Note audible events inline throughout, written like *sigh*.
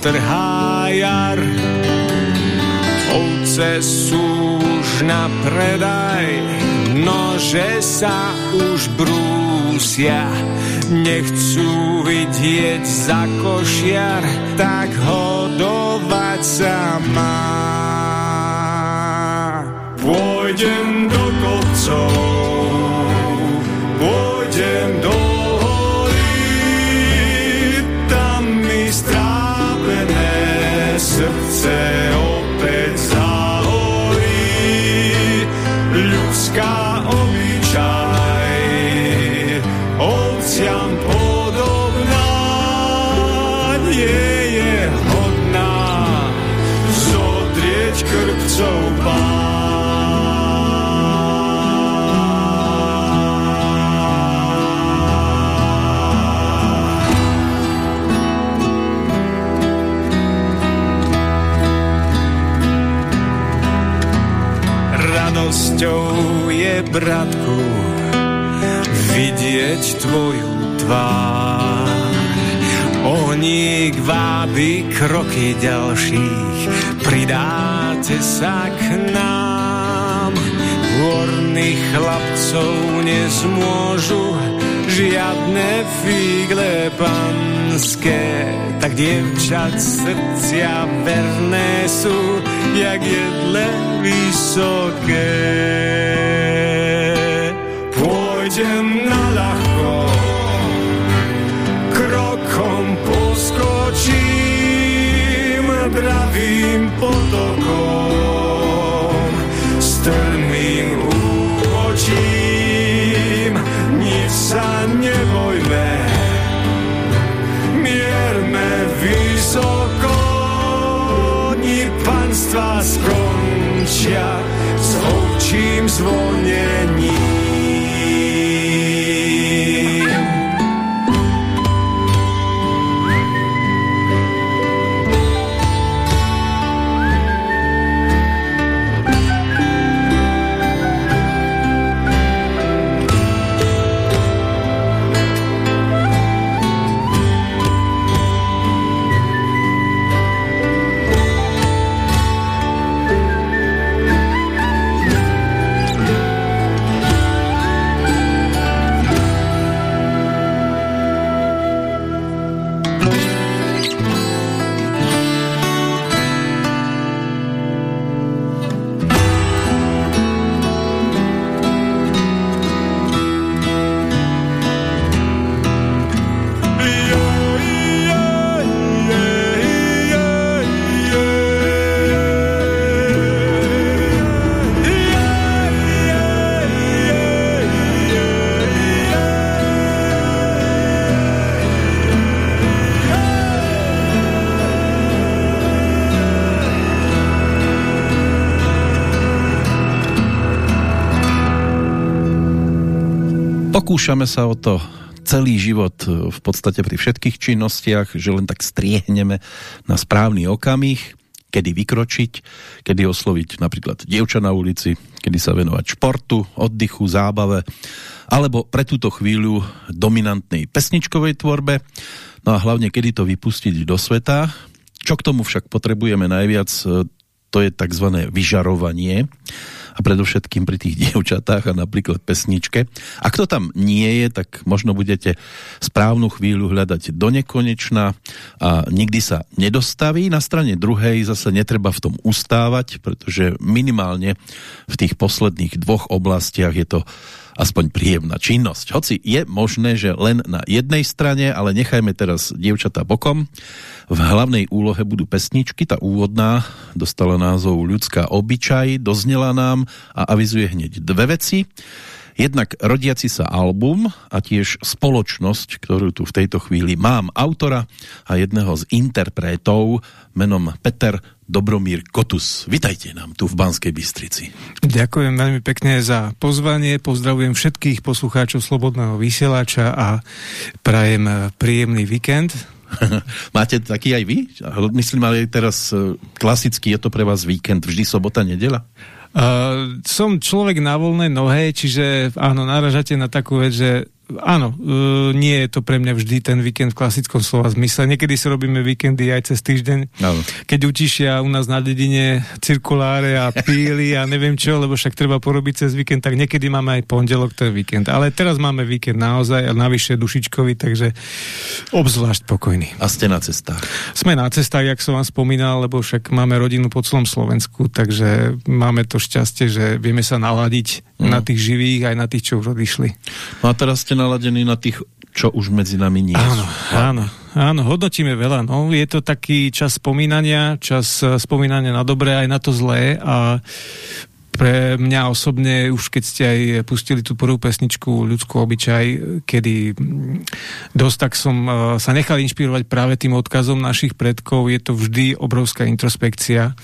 trhá jar. Ovce sú už na predaj, nože sa už brúsia nechcú vidieť za košiar, tak hodovať sa má. Pôjdem do kopcov, bratku, vidieť tvoju tvár. Ohník váby kroky ďalších, pridáte sa k nám. Horných chlapcov nezmôžu žiadne figle panské, tak dievčat srdcia verné sú, jak jedle vysoké. Pôjdem na Pokúšame sa o to celý život v podstate pri všetkých činnostiach, že len tak striehneme na správny okamih, kedy vykročiť, kedy osloviť napríklad dievča na ulici, kedy sa venovať športu, oddychu, zábave, alebo pre túto chvíľu dominantnej pesničkovej tvorbe, no a hlavne kedy to vypustiť do sveta. Čo k tomu však potrebujeme najviac, to je tzv. vyžarovanie, a predovšetkým pri tých *laughs* dievčatách a napríklad pesničke. Ak to tam nie je, tak možno budete správnu chvíľu hľadať do nekonečna a nikdy sa nedostaví. Na strane druhej zase netreba v tom ustávať, pretože minimálne v tých posledných dvoch oblastiach je to aspoň príjemná činnosť. Hoci je možné, že len na jednej strane, ale nechajme teraz dievčatá bokom. V hlavnej úlohe budú pesničky, tá úvodná dostala názov Ľudská obyčaj, doznela nám a avizuje hneď dve veci. Jednak rodiaci sa album a tiež spoločnosť, ktorú tu v tejto chvíli mám autora a jedného z interpretov menom Peter Dobromír Kotus. Vitajte nám tu v Banskej Bystrici. Ďakujem veľmi pekne za pozvanie, pozdravujem všetkých poslucháčov Slobodného vysielača a prajem príjemný víkend *laughs* Máte taký aj vy? Myslím, ale teraz e, klasicky je to pre vás víkend, vždy sobota, nedela? Uh, som človek na voľnej nohe, čiže áno, naražate na takú vec, že áno, uh, nie je to pre mňa vždy ten víkend v klasickom slova zmysle. Niekedy si robíme víkendy aj cez týždeň, áno. keď utišia u nás na dedine cirkuláre a píly a neviem čo, lebo však treba porobiť cez víkend, tak niekedy máme aj pondelok, to je víkend. Ale teraz máme víkend naozaj a navyše dušičkový, takže obzvlášť pokojný. A ste na cestách? Sme na cestách, jak som vám spomínal, lebo však máme rodinu po celom Slovensku, takže máme to šťastie, že vieme sa naladiť mm. na tých živých aj na tých, čo už odišli. No a teraz ste naladený na tých, čo už medzi nami nie áno, sú. Áno, áno, hodnotíme veľa. No. Je to taký čas spomínania, čas eh, spomínania na dobré aj na to zlé a pre mňa osobne, už keď ste aj pustili tú prvú pesničku Ľudskú obyčaj, kedy mm, dosť tak som uh, sa nechal inšpirovať práve tým odkazom našich predkov, je to vždy obrovská introspekcia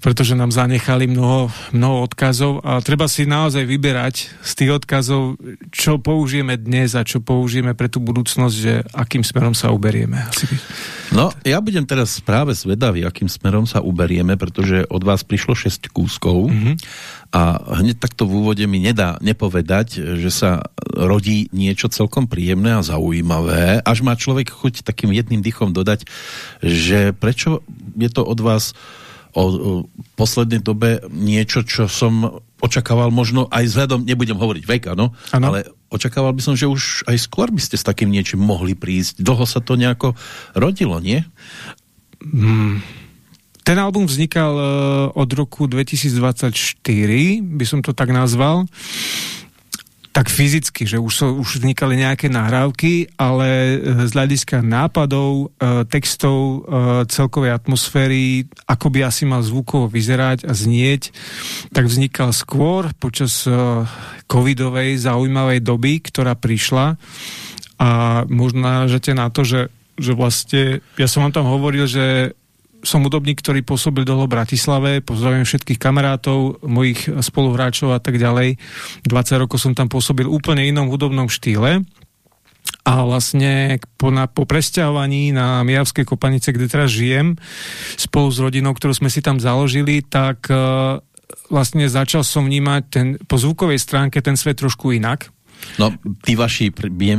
pretože nám zanechali mnoho, mnoho odkazov a treba si naozaj vyberať z tých odkazov, čo použijeme dnes a čo použijeme pre tú budúcnosť, že akým smerom sa uberieme. No, ja budem teraz práve zvedavý, akým smerom sa uberieme, pretože od vás prišlo 6 kúskov mm -hmm. a hneď takto v úvode mi nedá nepovedať, že sa rodí niečo celkom príjemné a zaujímavé, až má človek chuť takým jedným dychom dodať, že prečo je to od vás o, poslednej dobe niečo, čo som očakával možno aj vzhľadom, nebudem hovoriť vek, áno, ale očakával by som, že už aj skôr by ste s takým niečím mohli prísť. Dlho sa to nejako rodilo, nie? Hmm. Ten album vznikal uh, od roku 2024, by som to tak nazval tak fyzicky, že už, so, už vznikali nejaké nahrávky, ale e, z hľadiska nápadov, e, textov, e, celkovej atmosféry, ako by asi mal zvukovo vyzerať a znieť, tak vznikal skôr počas covidovej zaujímavej doby, ktorá prišla. A možno náražate na to, že, že vlastne, ja som vám tam hovoril, že som hudobník, ktorý pôsobil dlho v Bratislave, pozdravujem všetkých kamarátov, mojich spoluhráčov a tak ďalej. 20 rokov som tam pôsobil úplne inom hudobnom štýle. A vlastne po, na, po presťahovaní na Mijavskej kopanice, kde teraz žijem, spolu s rodinou, ktorú sme si tam založili, tak uh, vlastne začal som vnímať ten, po zvukovej stránke ten svet trošku inak No, tí vaši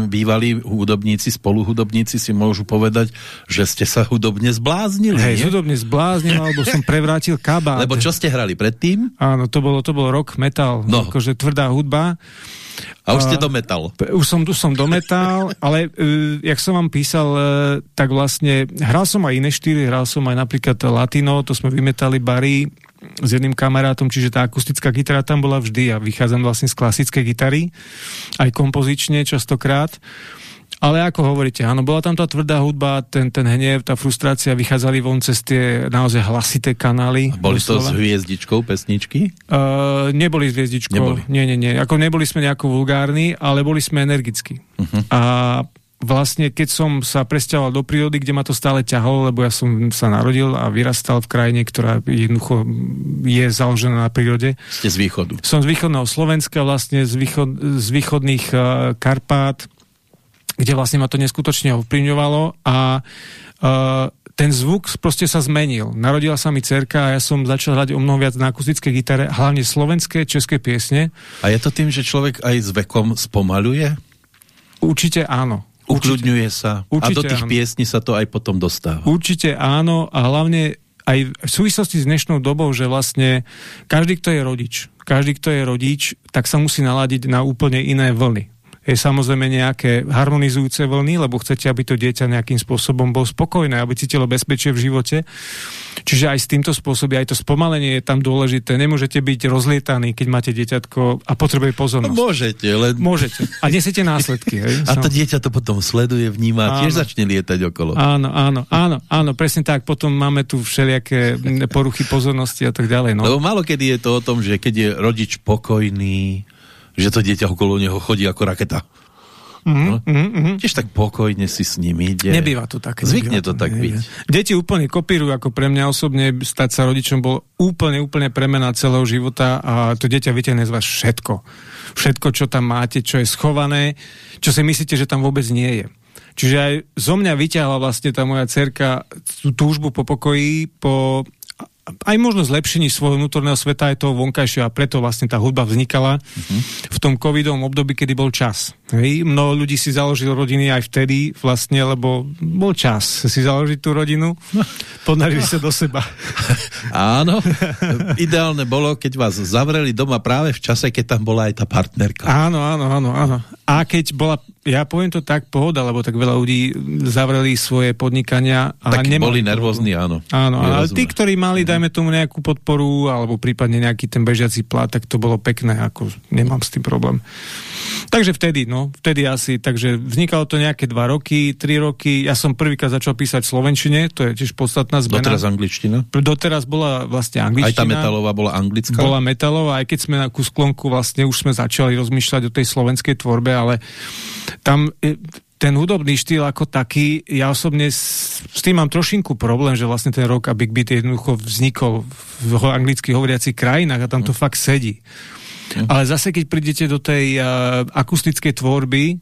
bývalí hudobníci, spoluhudobníci si môžu povedať, že ste sa hudobne zbláznili. Hej, hudobne zbláznil, alebo som prevrátil kabát. Lebo čo ste hrali predtým? Áno, to bolo, to bolo rock, metal, no. akože tvrdá hudba. A už ste do metal. Už som, už som do metal, ale uh, jak som vám písal, uh, tak vlastne hral som aj iné štýly, hral som aj napríklad latino, to sme vymetali bary, s jedným kamarátom, čiže tá akustická gitara tam bola vždy. Ja vychádzam vlastne z klasickej gitary, aj kompozične častokrát. Ale ako hovoríte, áno, bola tam tá tvrdá hudba, ten, ten hnev, tá frustrácia, vychádzali von cez tie naozaj hlasité kanály. A boli to s hviezdičkou pesničky? Uh, neboli s hviezdičkou. Neboli. Nie, nie, nie. Ako neboli sme nejako vulgárni, ale boli sme energickí. Uh mhm. -huh. A vlastne keď som sa presťahoval do prírody, kde ma to stále ťahalo, lebo ja som sa narodil a vyrastal v krajine, ktorá jednoducho je založená na prírode. Ste z východu. Som z východného Slovenska, vlastne z, východ, z východných uh, Karpát, kde vlastne ma to neskutočne ovplyvňovalo a uh, ten zvuk proste sa zmenil. Narodila sa mi cerka a ja som začal hrať o mnoho viac na akustickej gitare, hlavne slovenské, české piesne. A je to tým, že človek aj s vekom spomaluje? Určite áno. Ukľudňuje sa. Určite, a do tých áno. piesní sa to aj potom dostáva. Určite áno a hlavne aj v súvislosti s dnešnou dobou, že vlastne každý, kto je rodič, každý, kto je rodič, tak sa musí naladiť na úplne iné vlny je samozrejme nejaké harmonizujúce vlny, lebo chcete, aby to dieťa nejakým spôsobom bol spokojné, aby cítilo bezpečie v živote. Čiže aj s týmto spôsobom, aj to spomalenie je tam dôležité. Nemôžete byť rozlietaní, keď máte dieťatko a potrebuje pozornosť. No, môžete, len... Môžete. A nesiete následky. Hej? A to dieťa to potom sleduje, vníma, áno. tiež začne lietať okolo. Áno, áno, áno, áno, presne tak. Potom máme tu všelijaké poruchy pozornosti a tak ďalej. No. Lebo málo kedy je to o tom, že keď je rodič pokojný, že to dieťa okolo neho chodí ako raketa. Mm no? mm -hmm. Tiež tak pokojne si s ním ide. Nebýva to tak. Zvykne to tak byť. Deti úplne kopírujú, ako pre mňa osobne stať sa rodičom bol úplne, úplne premena celého života a to dieťa vytiahne z vás všetko. Všetko, čo tam máte, čo je schované, čo si myslíte, že tam vôbec nie je. Čiže aj zo mňa vyťahla vlastne tá moja cerka tú túžbu po pokoji, po aj možno zlepšení svojho vnútorného sveta aj toho vonkajšieho a preto vlastne tá hudba vznikala uh-huh. v tom covidovom období, kedy bol čas. Hej? Mnoho ľudí si založil rodiny aj vtedy vlastne, lebo bol čas si založiť tú rodinu, *laughs* podnarili sa do seba. *laughs* Áno, ideálne bolo, keď vás zavreli doma práve v čase, keď tam bola aj tá partnerka. Áno, áno, áno, áno. A keď bola, ja poviem to tak, pohoda, lebo tak veľa ľudí zavreli svoje podnikania. A tak boli nervózni, áno. Áno, ale tí, ktorí mali, dajme tomu nejakú podporu, alebo prípadne nejaký ten bežiaci plat, tak to bolo pekné, ako nemám s tým problém. Takže vtedy, no, vtedy asi, takže vznikalo to nejaké dva roky, tri roky, ja som prvýkrát začal písať v Slovenčine, to je tiež podstatná zmena. Doteraz angličtina? Doteraz bola vlastne angličtina. Aj tá metalová bola anglická? Bola metalová, aj keď sme na kusklonku vlastne už sme začali rozmýšľať o tej slovenskej tvorbe, ale tam e, ten hudobný štýl ako taký, ja osobne s, s tým mám trošinku problém, že vlastne ten rock a Big Beat jednoducho vznikol v anglicky hovoriacich krajinách a tam to mm. fakt sedí. Mm. Ale zase, keď prídete do tej uh, akustickej tvorby,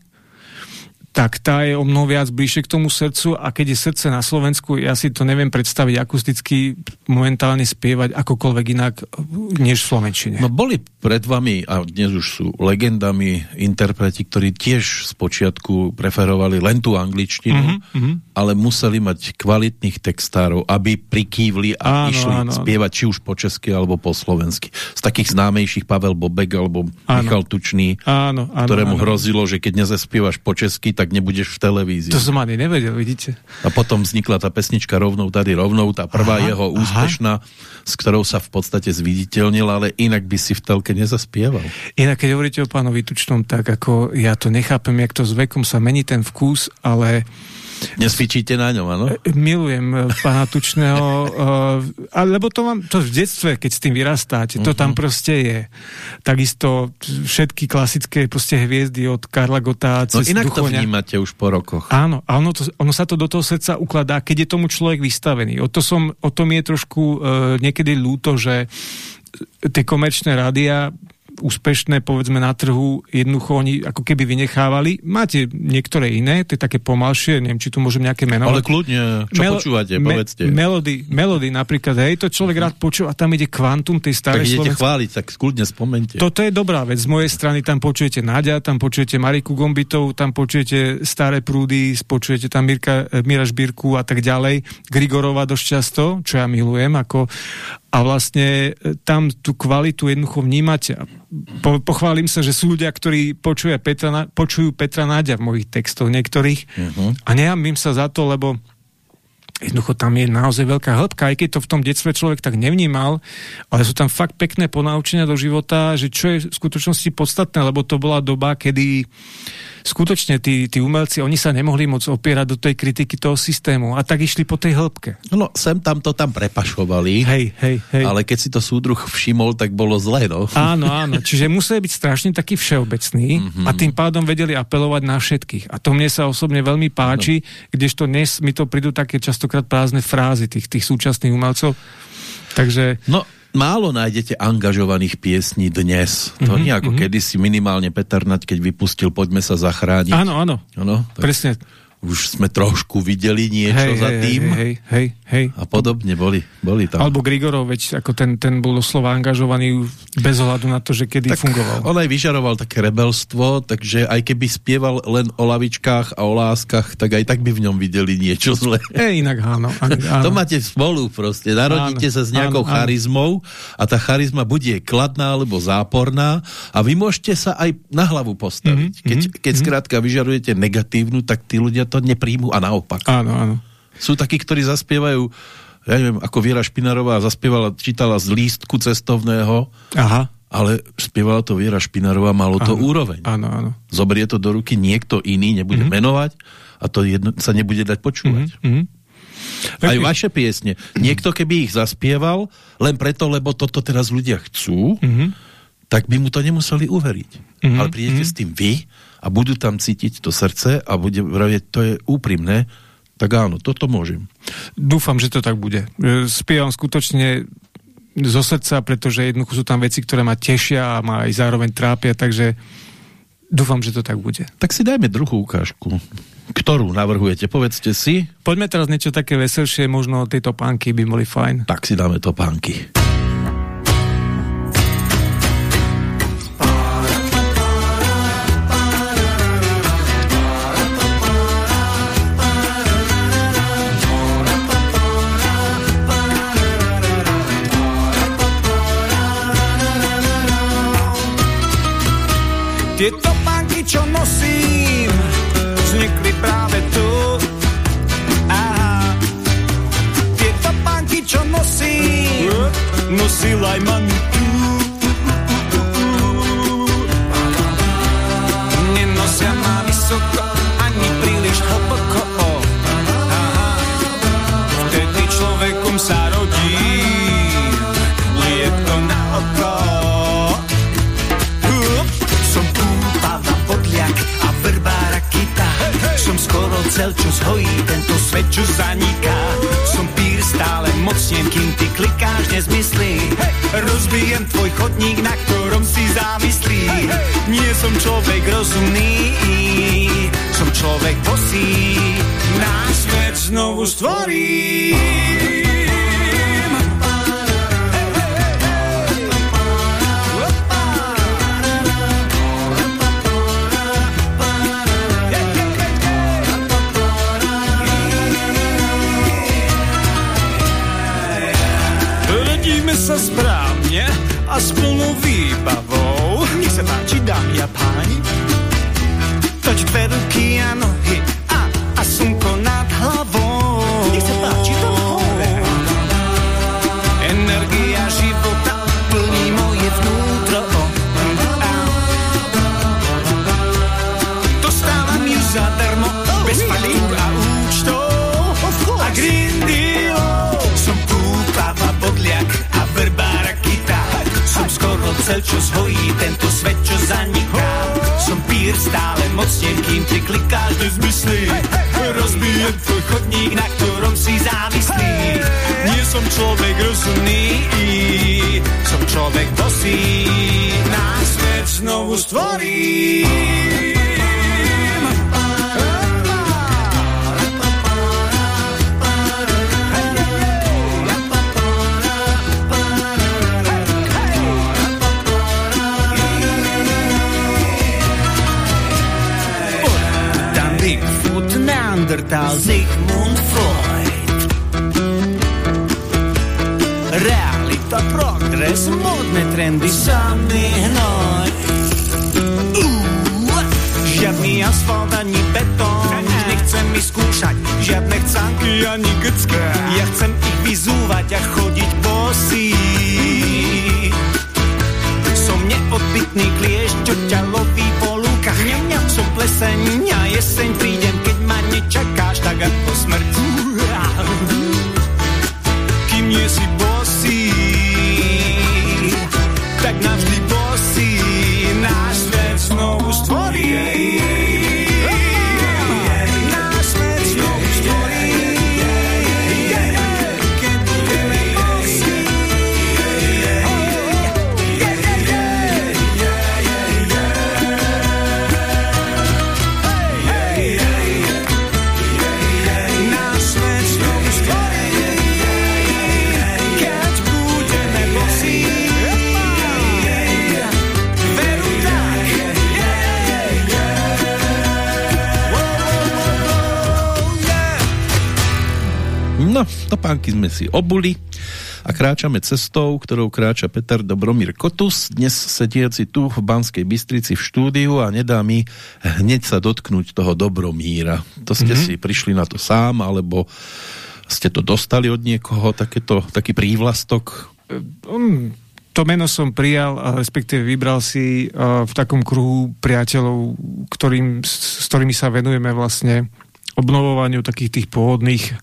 tak tá je o mnoho viac bližšie k tomu srdcu a keď je srdce na Slovensku, ja si to neviem predstaviť akusticky momentálne spievať akokoľvek inak, než v Slovenčine. No boli pred vami, a dnes už sú legendami, interpreti, ktorí tiež z počiatku preferovali len tú angličtinu, mm -hmm. Ale museli mať kvalitných textárov, aby prikývli a áno, išli áno, spievať či už po česky alebo po slovensky. Z takých známejších Pavel Bobek alebo áno. Michal Tučný, áno, áno, ktorému áno. hrozilo, že keď nezaspievaš po česky, tak tak nebudeš v televízii. To som ani nevedel, vidíte. A potom vznikla tá pesnička rovnou tady rovnou, tá prvá aha, jeho úspešná, aha. s ktorou sa v podstate zviditeľnil, ale inak by si v telke nezaspieval. Inak, keď hovoríte o pánovi Tučnom, tak ako ja to nechápem, jak to s vekom sa mení ten vkus, ale Nesvičíte na ňom, áno? E, milujem e, pána Tučného, uh, lebo to mám to v detstve, keď s tým vyrastáte, to uh -huh. tam mhm. proste je. Takisto všetky klasické proste hviezdy od Karla Gota No inak Duchoňa. to vnímate už po rokoch. Áno, a ono, to, ono sa to do toho srdca ukladá, keď je tomu človek vystavený. O, to som, o tom je trošku uh, niekedy ľúto, že tie komerčné rádia úspešné, povedzme, na trhu, jednoducho oni ako keby vynechávali. Máte niektoré iné, to je také pomalšie, neviem, či tu môžem nejaké meno. Ale kľudne, čo Melo počúvate, me povedzte. Melody, melody napríklad, hej, to človek rád počúva, a tam ide kvantum tej starej Tak idete chváliť, tak kľudne spomente. Toto je dobrá vec, z mojej strany tam počujete Nadia, tam počujete Mariku Gombitov, tam počujete Staré prúdy, počujete tam Mirka, Mira Žbírku a tak ďalej, Grigorova dosť často, čo ja milujem, ako a vlastne e, tam tú kvalitu jednoducho vnímate. Po, pochválim sa, že sú ľudia, ktorí počujú Petra, počujú Petra Náďa v mojich textoch niektorých uh mhm. -huh. a nehamím sa za to, lebo jednoducho tam je naozaj veľká hĺbka, aj keď to v tom detstve človek tak nevnímal, ale sú tam fakt pekné ponaučenia do života, že čo je v skutočnosti podstatné, lebo to bola doba, kedy skutočne tí, tí umelci, oni sa nemohli moc opierať do tej kritiky toho systému a tak išli po tej hĺbke. No, sem tam to tam prepašovali, hej, hej, hej. ale keď si to súdruh všimol, tak bolo zle, no. Áno, áno, čiže museli byť strašne taký všeobecný mm -hmm. a tým pádom vedeli apelovať na všetkých. A to mne sa osobne veľmi páči, no. kdežto dnes mi to prídu také častokrát prázdne frázy tých, tých súčasných umelcov. Takže... No, málo nájdete angažovaných piesní dnes. To mm -hmm, nie ako mm -hmm. kedysi minimálne Peter Nať, keď vypustil Poďme sa zachrániť. Áno, áno. Ano, tak... Presne už sme trošku videli niečo hej, za tým. Hej, hej, hej. A podobne boli, boli tam. Alebo Grigorov, veď ako ten, ten bol doslova angažovaný bez ohľadu na to, že kedy tak fungoval. On aj vyžaroval také rebelstvo, takže aj keby spieval len o lavičkách a o láskach, tak aj tak by v ňom videli niečo zlé. E, inak áno, *laughs* áno. to máte spolu proste. Narodíte áno, sa s nejakou áno, charizmou a tá charizma bude kladná alebo záporná a vy môžete sa aj na hlavu postaviť. Mm -hmm, keď, keď mm -hmm. skrátka vyžarujete negatívnu, tak tí ľudia to nepríjmu a naopak. Áno, áno. Sú takí, ktorí zaspievajú ja neviem, ako Viera Špinarová zaspievala, čítala z lístku cestovného, Aha. ale spievala to Viera Špinarová, malo áno, to úroveň. Áno, áno. Zobrie to do ruky niekto iný, nebude mm -hmm. menovať a to jedno, sa nebude dať počúvať. Mm -hmm. Aj vaše piesne. Niekto keby ich zaspieval, len preto, lebo toto teraz ľudia chcú, mm -hmm. tak by mu to nemuseli uveriť. Mm -hmm. Ale prídete mm -hmm. s tým vy a budú tam cítiť to srdce a bude vravieť, to je úprimné, tak áno, toto môžem. Dúfam, že to tak bude. E, spievam skutočne zo srdca, pretože jednoducho sú tam veci, ktoré ma tešia a ma aj zároveň trápia, takže dúfam, že to tak bude. Tak si dajme druhú ukážku. Ktorú navrhujete? Povedzte si. Poďme teraz niečo také veselšie, možno tieto pánky by boli fajn. Tak si dáme to pánky. Neandertal. it's good. si obuli a kráčame cestou, ktorou kráča Peter Dobromír Kotus, dnes sediaci tu v Banskej Bystrici v štúdiu a nedá mi hneď sa dotknúť toho Dobromíra. To ste mm -hmm. si prišli na to sám, alebo ste to dostali od niekoho, takéto, taký prívlastok? Um, to meno som prijal, a respektíve vybral si v takom kruhu priateľov, ktorým, s, s ktorými sa venujeme vlastne obnovovaniu takých tých pôvodných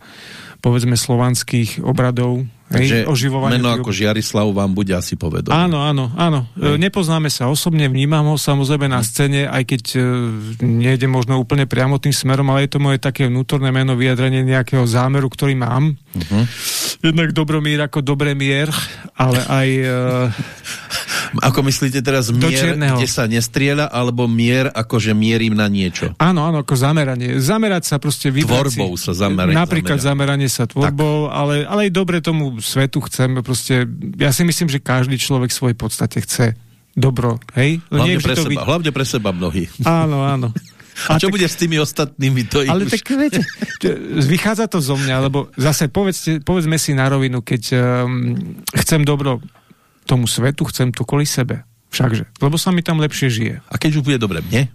povedzme slovanských obradov Takže hej, meno ako Žiarislav vám bude asi povedom. Áno, áno, áno. E, hej. Nepoznáme sa osobne, vnímam ho samozrejme na hm. scéne, aj keď e, nejde možno úplne priamo tým smerom, ale je to moje také vnútorné meno, vyjadrenie nejakého zámeru, ktorý mám. Uh -huh. Jednak Dobromír ako Dobremier, ale aj... E, *laughs* Ako myslíte teraz mier, kde sa nestrieľa, alebo mier, akože mierim na niečo? Áno, áno, ako zameranie. Zamerať sa proste vybrať Tvorbou sa zamerať. Napríklad zameranie sa tvorbou, ale, ale aj dobre tomu svetu chceme proste, ja si myslím, že každý človek svoj podstate chce dobro, hej? Hlavne, pre seba, byť... hlavne pre seba mnohí. Áno, áno. *laughs* A, čo tak, bude s tými ostatnými? To ale už... tak viete, vychádza to zo mňa, lebo zase povedzte, povedzme si na rovinu, keď um, chcem dobro tomu svetu, chcem to kvôli sebe. Všakže. Lebo sa mi tam lepšie žije. A keď už bude dobre mne,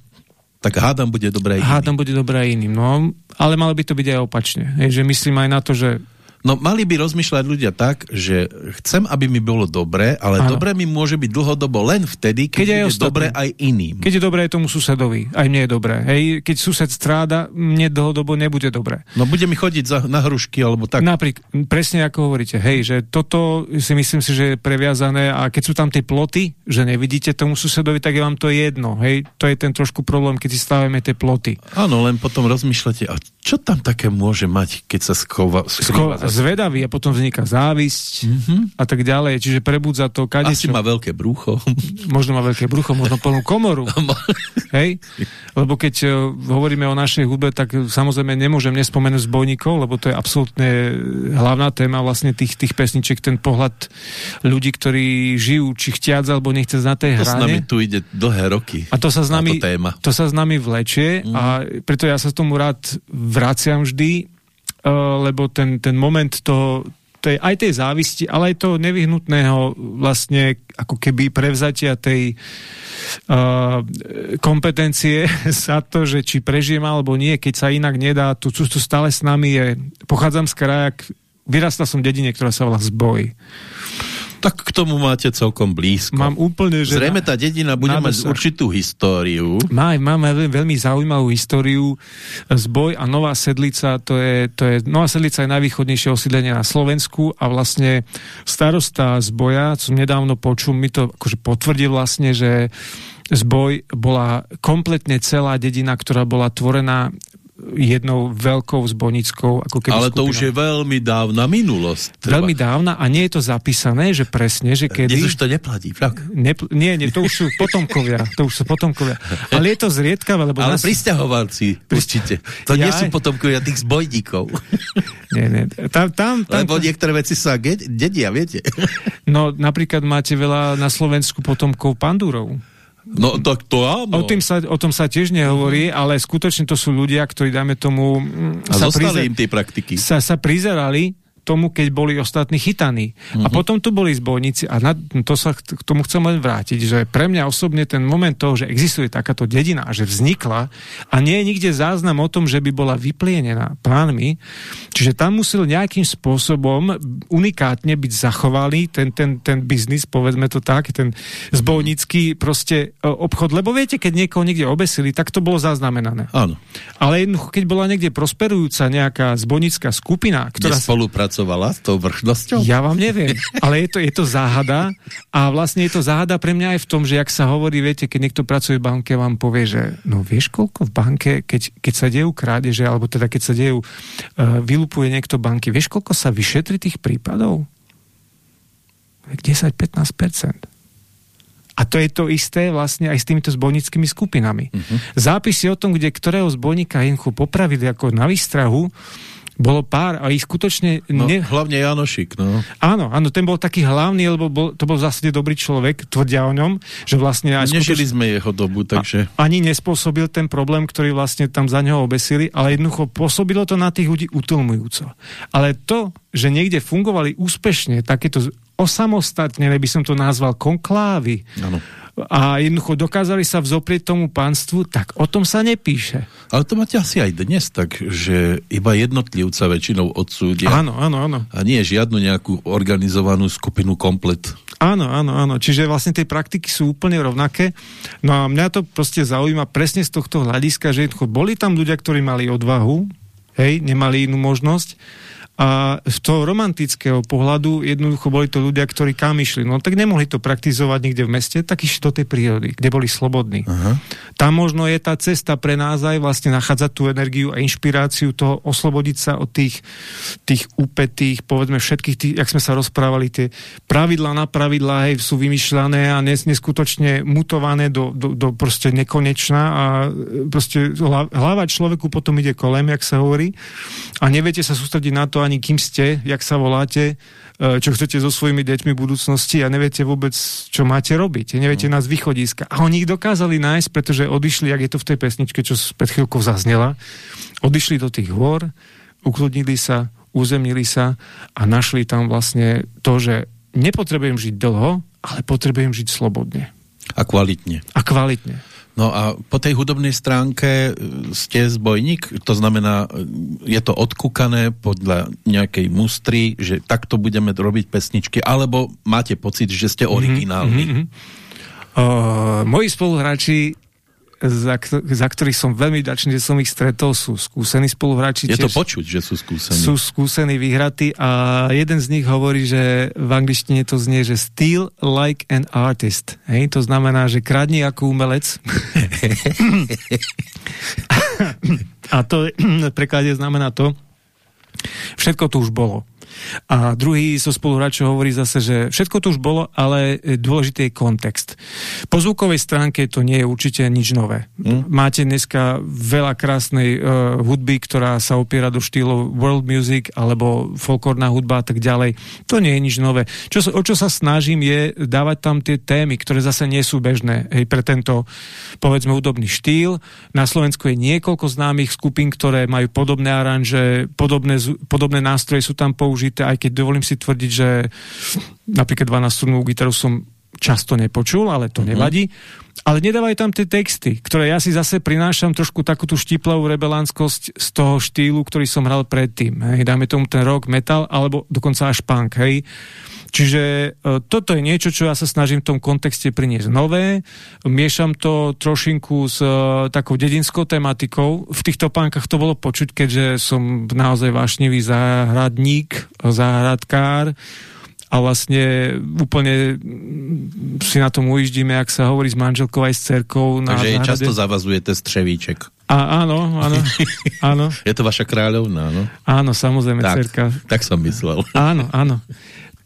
tak hádam bude dobré iným. Hádam bude dobré iným, no. Ale malo by to byť aj opačne. Hej, že myslím aj na to, že No mali by rozmýšľať ľudia tak, že chcem, aby mi bolo dobre, ale ano. dobre mi môže byť dlhodobo len vtedy, keď, keď je dobre aj iným. Keď je dobré aj tomu susedovi, aj mne je dobré. Hej, keď sused stráda, mne dlhodobo nebude dobré. No bude mi chodiť za, na hrušky alebo tak. Napríklad, presne ako hovoríte, hej, že toto si myslím si, že je previazané a keď sú tam tie ploty, že nevidíte tomu susedovi, tak je vám to jedno. Hej, to je ten trošku problém, keď si stávame tie ploty. Áno, len potom rozmýšľate, a čo tam také môže mať, keď sa skova, skrýva zvedavý a potom vzniká závisť mm -hmm. a tak ďalej. Čiže prebudza to kadečo. Asi má veľké brucho. *laughs* Možno má veľké brucho, možno plnú komoru. *laughs* Hej? Lebo keď uh, hovoríme o našej hudbe, tak samozrejme nemôžem nespomenúť zbojníkov, lebo to je absolútne hlavná téma vlastne tých, tých pesniček, ten pohľad ľudí, ktorí žijú, či chtiac alebo nechce na tej to hrane. To s nami tu ide dlhé roky. A to sa s nami, téma. to sa s nami vlečie mm. a preto ja sa tomu rád vraciam vždy, lebo ten, ten moment toho, tej, aj tej závisti, ale aj toho nevyhnutného vlastne ako keby prevzatia tej uh, kompetencie *laughs* za to, že či prežijem alebo nie, keď sa inak nedá, tu, tu, tu stále s nami je, pochádzam z kraja, vyrastal som v dedine, ktorá sa volá Zboj. Tak k tomu máte celkom blízko. Mám úplne, že... Zrejme tá dedina bude mať sa... určitú históriu. Má, máme veľmi zaujímavú históriu. Zboj a Nová Sedlica, to je, to je, Nová Sedlica je najvýchodnejšie osídlenie na Slovensku a vlastne starosta Zboja, som nedávno počul, mi to akože potvrdil vlastne, že Zboj bola kompletne celá dedina, ktorá bola tvorená jednou veľkou zbonickou ako keby Ale to skupinou. už je veľmi dávna minulosť. Treba. Veľmi dávna a nie je to zapísané, že presne, že kedy... Dnes už to neplatí, však? Nepl nie, nie, to už sú potomkovia, to už sú potomkovia. Ale je to zriedkavé, lebo... Ale nás... pristahovalci, určite. To ja... nie sú potomkovia tých zbojníkov. nie, nie. Tam, tam, tam, lebo niektoré veci sa dedia, viete. no, napríklad máte veľa na Slovensku potomkov pandúrov. No tak to áno. O, tým sa, o tom sa tiež nehovorí, ale skutočne to sú ľudia, ktorí dáme tomu... A sa zostali prizer, im tie praktiky. Sa, sa prizerali tomu, keď boli ostatní chytaní. Uh -huh. A mhm. potom tu boli zbojníci a na, to sa k tomu chcem len vrátiť, že pre mňa osobne ten moment toho, že existuje takáto dedina a že vznikla a nie je nikde záznam o tom, že by bola vyplienená plánmi, čiže tam musel nejakým spôsobom unikátne byť zachovaný ten, ten, ten biznis, povedzme to tak, ten zbojnícky proste e, obchod, lebo viete, keď niekoho niekde obesili, tak to bolo zaznamenané. Áno. Ale jednoducho, keď bola niekde prosperujúca nejaká zbojnická skupina, ktorá... Nespolupracovala pracovala s tou vrchnosťou? Ja vám neviem, ale je to, je to záhada a vlastne je to záhada pre mňa aj v tom, že jak sa hovorí, viete, keď niekto pracuje v banke, vám povie, že no vieš koľko v banke, keď, keď sa dejú krádeže, alebo teda keď sa dejú, uh, vylupuje niekto banky, vieš koľko sa vyšetri tých prípadov? 10-15%. A to je to isté vlastne aj s týmito zbojnickými skupinami. Uh mhm. -huh. Zápisy o tom, kde ktorého zbojníka jednoducho popravili ako na výstrahu, bolo pár a ich skutočne... No, ne... Hlavne Janošik, no. Áno, áno, ten bol taký hlavný, lebo bol, to bol zase dobrý človek, tvrdia o ňom, že vlastne... Aj Nežili skutočne... sme jeho dobu, takže... A, ani nespôsobil ten problém, ktorý vlastne tam za neho obesili, ale jednoducho pôsobilo to na tých ľudí utlmujúco. Ale to, že niekde fungovali úspešne takéto osamostatnené, by som to nazval, konklávy, ano a jednoducho dokázali sa vzoprieť tomu pánstvu, tak o tom sa nepíše. Ale to máte asi aj dnes, tak, že iba jednotlivca väčšinou odsúdia. Áno, áno, áno. A nie žiadnu nejakú organizovanú skupinu komplet. Áno, áno, áno. Čiže vlastne tie praktiky sú úplne rovnaké. No a mňa to proste zaujíma presne z tohto hľadiska, že boli tam ľudia, ktorí mali odvahu, hej, nemali inú možnosť, a z toho romantického pohľadu jednoducho boli to ľudia, ktorí kam išli. No tak nemohli to praktizovať niekde v meste, tak išli do tej prírody, kde boli slobodní. Aha. Tam možno je tá cesta pre nás aj vlastne nachádzať tú energiu a inšpiráciu toho, oslobodiť sa od tých, tých úpetých, povedzme všetkých tých, jak sme sa rozprávali, tie pravidlá na pravidlá hej, sú vymýšľané a nes, neskutočne mutované do, do, do proste nekonečná a proste hlava človeku potom ide kolem, jak sa hovorí a neviete sa sústrediť na to ani kým ste, jak sa voláte, e, čo chcete so svojimi deťmi v budúcnosti a neviete vôbec, čo máte robiť. Neviete mm. nás východiska. A oni ich dokázali nájsť, pretože odišli, jak je to v tej pesničke, čo pred chvíľkou zaznela, odišli do tých hôr, ukludnili sa, uzemnili sa a našli tam vlastne to, že nepotrebujem žiť dlho, ale potrebujem žiť slobodne. A kvalitne. A kvalitne. No a po tej hudobnej stránke e, ste zbojník, to znamená, e, je to odkúkané podľa nejakej mustry, že takto budeme robiť pesničky, alebo máte pocit, že ste mhm, originálni? Mm -hmm. uh, moji spoluhráči za, za ktorých som veľmi dačný, že som ich stretol, sú skúsení spoluhráči. Je to počuť, že sú skúsení. Sú skúsení, vyhratí a jeden z nich hovorí, že v angličtine to znie, že steal like an artist. Hej? To znamená, že kradni ako umelec. *laughs* a to v preklade znamená to, všetko to už bolo. A druhý so spoluhráčov hovorí zase, že všetko tu už bolo, ale dôležitý je kontext. Po zvukovej stránke to nie je určite nič nové. Mm. Máte dneska veľa krásnej uh, hudby, ktorá sa opiera do štýlov world music alebo folklórna hudba a tak ďalej. To nie je nič nové. Čo, o čo sa snažím je dávať tam tie témy, ktoré zase nie sú bežné hej, pre tento povedzme hudobný štýl. Na Slovensku je niekoľko známych skupín, ktoré majú podobné aranže, podobné, podobné nástroje sú tam použité použité, aj keď dovolím si tvrdiť, že napríklad 12 gitaru som často nepočul, ale to mm -hmm. Ale nedávajú tam tie texty, ktoré ja si zase prinášam trošku takú tú štiplavú rebelánskosť z toho štýlu, ktorý som hral predtým. Hej. Dáme tomu ten rock, metal, alebo dokonca až punk. Hej. Čiže e, toto je niečo, čo ja sa snažím v tom kontexte priniesť nové. Miešam to trošinku s e, takou dedinskou tematikou. V týchto pánkach to bolo počuť, keďže som naozaj vášnivý záhradník, záhradkár a vlastne úplne si na tom ujíždíme, ak sa hovorí s manželkou aj s cerkou. Na Takže záhrade. často zavazujete střevíček. A, áno, áno, *laughs* áno. Je to vaša kráľovná, áno? Áno, samozrejme, tak, cerka. Tak som myslel. *laughs* Áno, áno.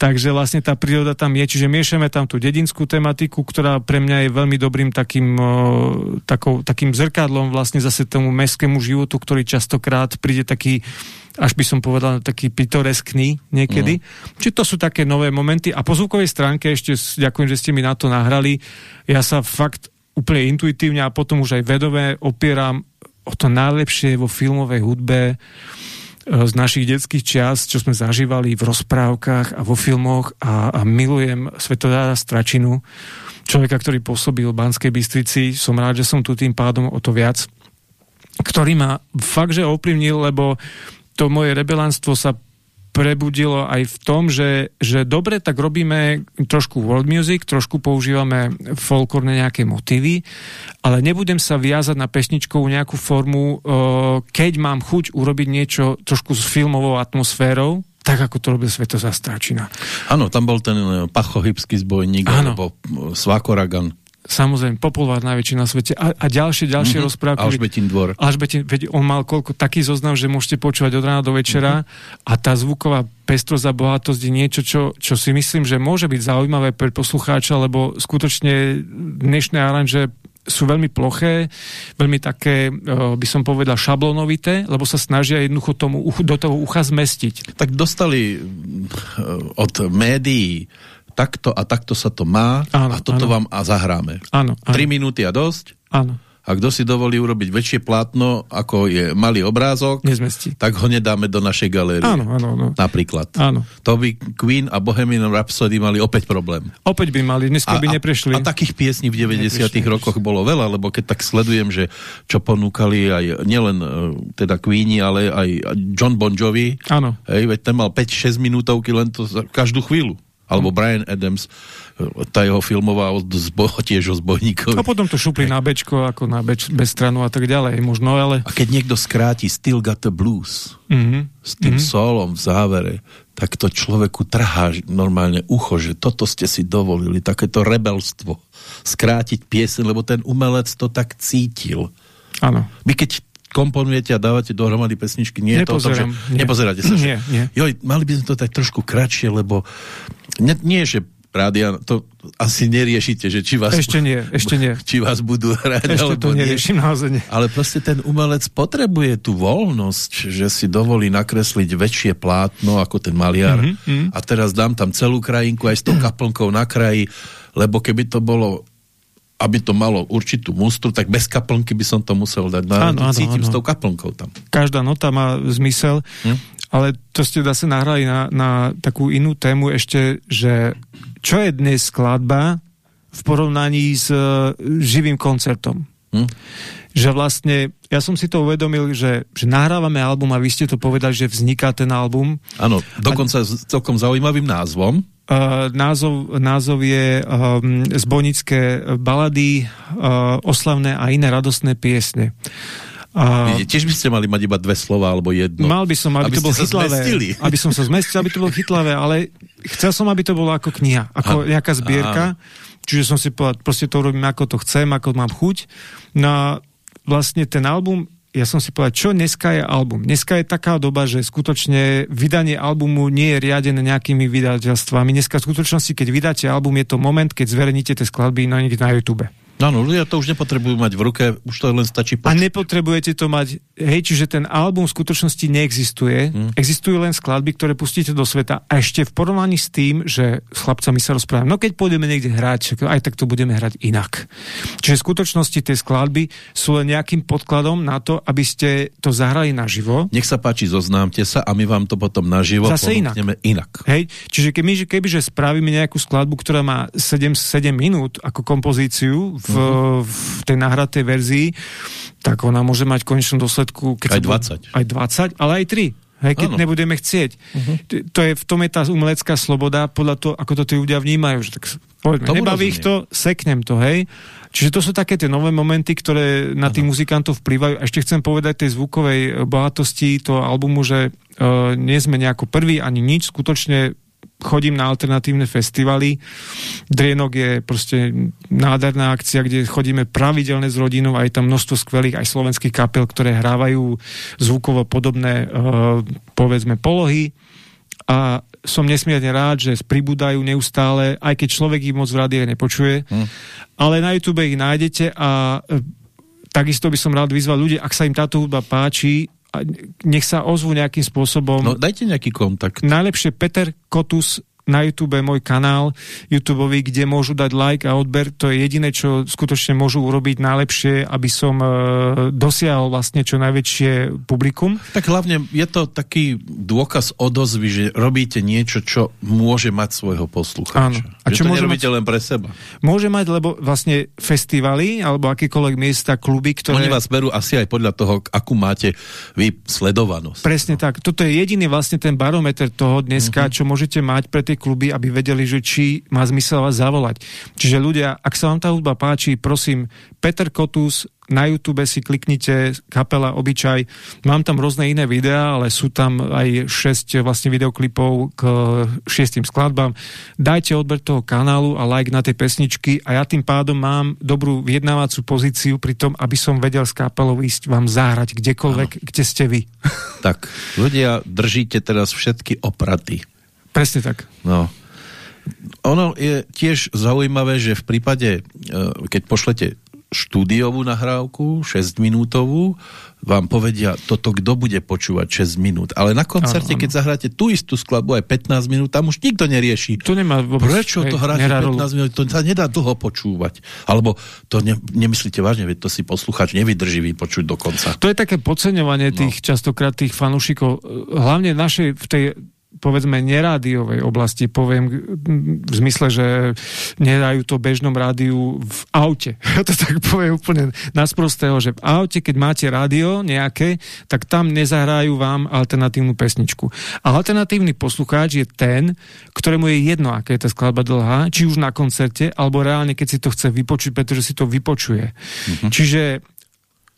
Takže vlastne tá príroda tam je, čiže miešame tam tú dedinskú tematiku, ktorá pre mňa je veľmi dobrým takým, takou, takým zrkadlom vlastne zase tomu mestskému životu, ktorý častokrát príde taký až by som povedal taký pitoreskný niekedy. Mm. Čiže to sú také nové momenty a po zvukovej stránke ešte ďakujem, že ste mi na to nahrali. Ja sa fakt úplne intuitívne a potom už aj vedové opieram o to najlepšie vo filmovej hudbe E, z našich detských čias, čo sme zažívali v rozprávkach a vo filmoch a, a milujem Svetodára Stračinu, človeka, ktorý pôsobil v Banskej Bystrici. Som rád, že som tu tým pádom o to viac, ktorý ma fakt, že ovplyvnil, lebo to moje rebelánstvo sa prebudilo aj v tom, že, že dobre, tak robíme trošku world music, trošku používame folklórne nejaké motívy, ale nebudem sa viazať na pesničkovú nejakú formu, keď mám chuť urobiť niečo trošku s filmovou atmosférou, tak ako to robil Svetozar Stráčina. Áno, tam bol ten e, pachohybský zbojník, ano. alebo e, Svakoragan samozrejme populár najväčší na svete a, a ďalšie, ďalšie mm -hmm. rozprávky. Alžbetin dvor. Alžbetin, veď on mal koľko, taký zoznam, že môžete počúvať od rána do večera mm -hmm. a tá zvuková pestrosť a bohatosť je niečo, čo, čo si myslím, že môže byť zaujímavé pre poslucháča, lebo skutočne dnešné aranže sú veľmi ploché, veľmi také, by som povedal, šablonovité, lebo sa snažia jednoducho tomu, do toho ucha zmestiť. Tak dostali od médií takto a takto sa to má áno, a toto áno. vám a zahráme. Áno, áno. 3 minúty a dosť. Áno. A kto si dovolí urobiť väčšie plátno, ako je malý obrázok, Nezmestí. tak ho nedáme do našej galérie. Áno, áno, áno. Napríklad. Áno. To by Queen a Bohemian Rhapsody mali opäť problém. Opäť by mali, dneska by neprešli. A, a takých piesní v 90 neprešli. rokoch bolo veľa, lebo keď tak sledujem, že čo ponúkali aj nielen e, teda Queeni, ale aj John Bon Jovi. Áno. Hej, veď ten mal 5-6 minútovky len to každú chvíľu. Alebo Brian Adams, tá jeho filmová od zbo, tiež o zbojníkovi. A potom to šupli na bečko, ako na beč, bez stranu a tak ďalej, možno, ale... A keď niekto skráti Still Got the Blues mm -hmm. s tým mm -hmm. solom v závere, tak to človeku trhá normálne ucho, že toto ste si dovolili, takéto rebelstvo, skrátiť piesen, lebo ten umelec to tak cítil. Áno. Vy keď komponujete a dávate dohromady pesničky, nie je to o tom, že nie. nepozeráte sa, Nie, nie. Joj, mali by sme to tak trošku kratšie, lebo nie, nie že rádia, to asi neriešite, že či vás... Ešte nie, ešte nie. Či vás budú hrať, Ešte alebo to neriešim naozaj nie. Ale proste ten umelec potrebuje tú voľnosť, že si dovolí nakresliť väčšie plátno ako ten maliar Mhm, mhm. a teraz dám tam celú krajinku aj s tou kaplnkou na kraji, lebo keby to bolo aby to malo určitú mústru, tak bez kaplnky by som to musel dať. No, Áno, áno, cítim áno. s tou kaplnkou tam. Každá nota má zmysel, Hm? ale to ste zase nahrali na, na takú inú tému ešte, že čo je dnes skladba v porovnaní s uh, živým koncertom? Hm? Že vlastne, ja som si to uvedomil, že, že nahrávame album a vy ste to povedali, že vzniká ten album. Áno, dokonca s celkom zaujímavým názvom. Uh, názov, názov je um, Zbojnické balady, uh, oslavné a iné radostné piesne. Uh, Vidíte, tiež by ste mali mať iba dve slova alebo jedno. Mal by som, aby, aby to bolo chytlavé. zmestili. Aby som sa zmestil, aby to bolo chytlavé, ale chcel som, aby to bolo ako kniha, ako A- nejaká zbierka. Čiže som si povedal, proste to urobím, ako to chcem, ako mám chuť. No a vlastne ten album, ja som si povedal, čo dneska je album? Dneska je taká doba, že skutočne vydanie albumu nie je riadené nejakými vydateľstvami. Dneska v skutočnosti, keď vydáte album, je to moment, keď zverejníte tie skladby na, na YouTube. Áno, ľudia to už nepotrebujú mať v ruke, už to len stačí A počuť. nepotrebujete to mať, hej, čiže ten album v skutočnosti neexistuje, Hm. existujú len skladby, ktoré pustíte do sveta a ešte v porovnaní s tým, že s chlapcami sa rozprávame, no keď pôjdeme niekde hrať, aj tak to budeme hrať inak. Čiže v skutočnosti tie skladby sú len nejakým podkladom na to, aby ste to zahrali naživo. Nech sa páči, zoznámte sa a my vám to potom naživo Zase inak. inak. Hej, čiže keby, kebyže spravíme nejakú skladbu, ktorá má 7, 7 minút ako kompozíciu v, Mhm. v tej nahratej verzii, tak ona môže mať v konečnom dôsledku keď Aj sa bu- 20. Aj 20, ale aj 3. Hej, keď. Mhm. nebudeme chcieť. T- To je, v tom je tá umelecká sloboda podľa toho, ako to tí ľudia vnímajú. Že tak povedzme, Tomu nebaví ich to, seknem to, hej. Čiže to sú také tie nové momenty, ktoré na tých muzikantov vplývajú. A ešte chcem povedať tej zvukovej e, bohatosti toho albumu, že uh, nie sme nejako prvý ani nič, skutočne chodím na alternatívne festivaly. Drienok je proste nádherná akcia, kde chodíme pravidelne s rodinou a je tam množstvo skvelých aj slovenských kapel, ktoré hrávajú zvukovo podobné uh, povedzme polohy a som nesmierne rád, že pribúdajú neustále, aj keď človek ich moc v rádiu nepočuje, Hm. ale na YouTube ich nájdete a e, takisto by som rád vyzval ľudí, ak sa im táto hudba páči, a nech sa ozvú nejakým spôsobom. No dajte nejaký kontakt. Najlepšie Peter Kotus na YouTube môj kanál YouTubeový, kde môžu dať like a odber. To je jediné, čo skutočne môžu urobiť najlepšie, aby som e, dosiahol vlastne čo najväčšie publikum. Tak hlavne je to taký dôkaz odozvy, že robíte niečo, čo môže mať svojho poslucháča. Áno. A Že čo to nerobíte len pre seba. Môže mať, lebo vlastne festivaly alebo akékoľvek miesta, kluby, ktoré... Oni vás berú asi aj podľa toho, akú máte vy sledovanosť. Presne tak. Toto je jediný vlastne ten barometer toho dneska, čo môžete mať pre tie kluby, aby vedeli, že či má zmysel vás zavolať. Čiže ľudia, ak sa vám tá hudba páči, prosím, Peter Kotus, na YouTube si kliknite kapela Obyčaj. Mám tam rôzne iné videá, ale sú tam aj 6 vlastne videoklipov k šiestim skladbám. Dajte odber toho kanálu a like na tej pesničky a ja tým pádom mám dobrú vyjednávacú pozíciu pri tom, aby som vedel s kapelou ísť vám zahrať kdekoľvek, kde ste vy. *laughs* Tak, ľudia, držíte teraz všetky opraty. Presne tak. No. Ono je tiež zaujímavé, že v prípade, e, keď pošlete štúdiovú nahrávku, 6 minútovú, vám povedia toto, kto bude počúvať 6 minút. Ale na koncerte, Áno, áno. keď zahráte tú istú skladbu aj 15 minút, tam už nikto nerieši. To nemá vôbec... Prečo to hráte nerá rolu. 15 minút? To sa nedá dlho počúvať. Alebo to ne, nemyslíte vážne, veď to si poslucháč nevydrží vypočuť do konca. To je také podceňovanie No. tých častokrát tých fanúšikov, hlavne našej, v tej povedzme nerádiovej oblasti, poviem v zmysle, že nedajú to bežnom rádiu v aute. *laughs* Ja to tak poviem úplne nasprostého, že v aute, keď máte rádio nejaké, tak tam nezahrajú vám alternatívnu pesničku. A alternatívny poslucháč je ten, ktorému je jedno, aká je tá skladba dlhá, či už na koncerte, alebo reálne, keď si to chce vypočuť, pretože si to vypočuje. Uh-huh. Čiže Uh,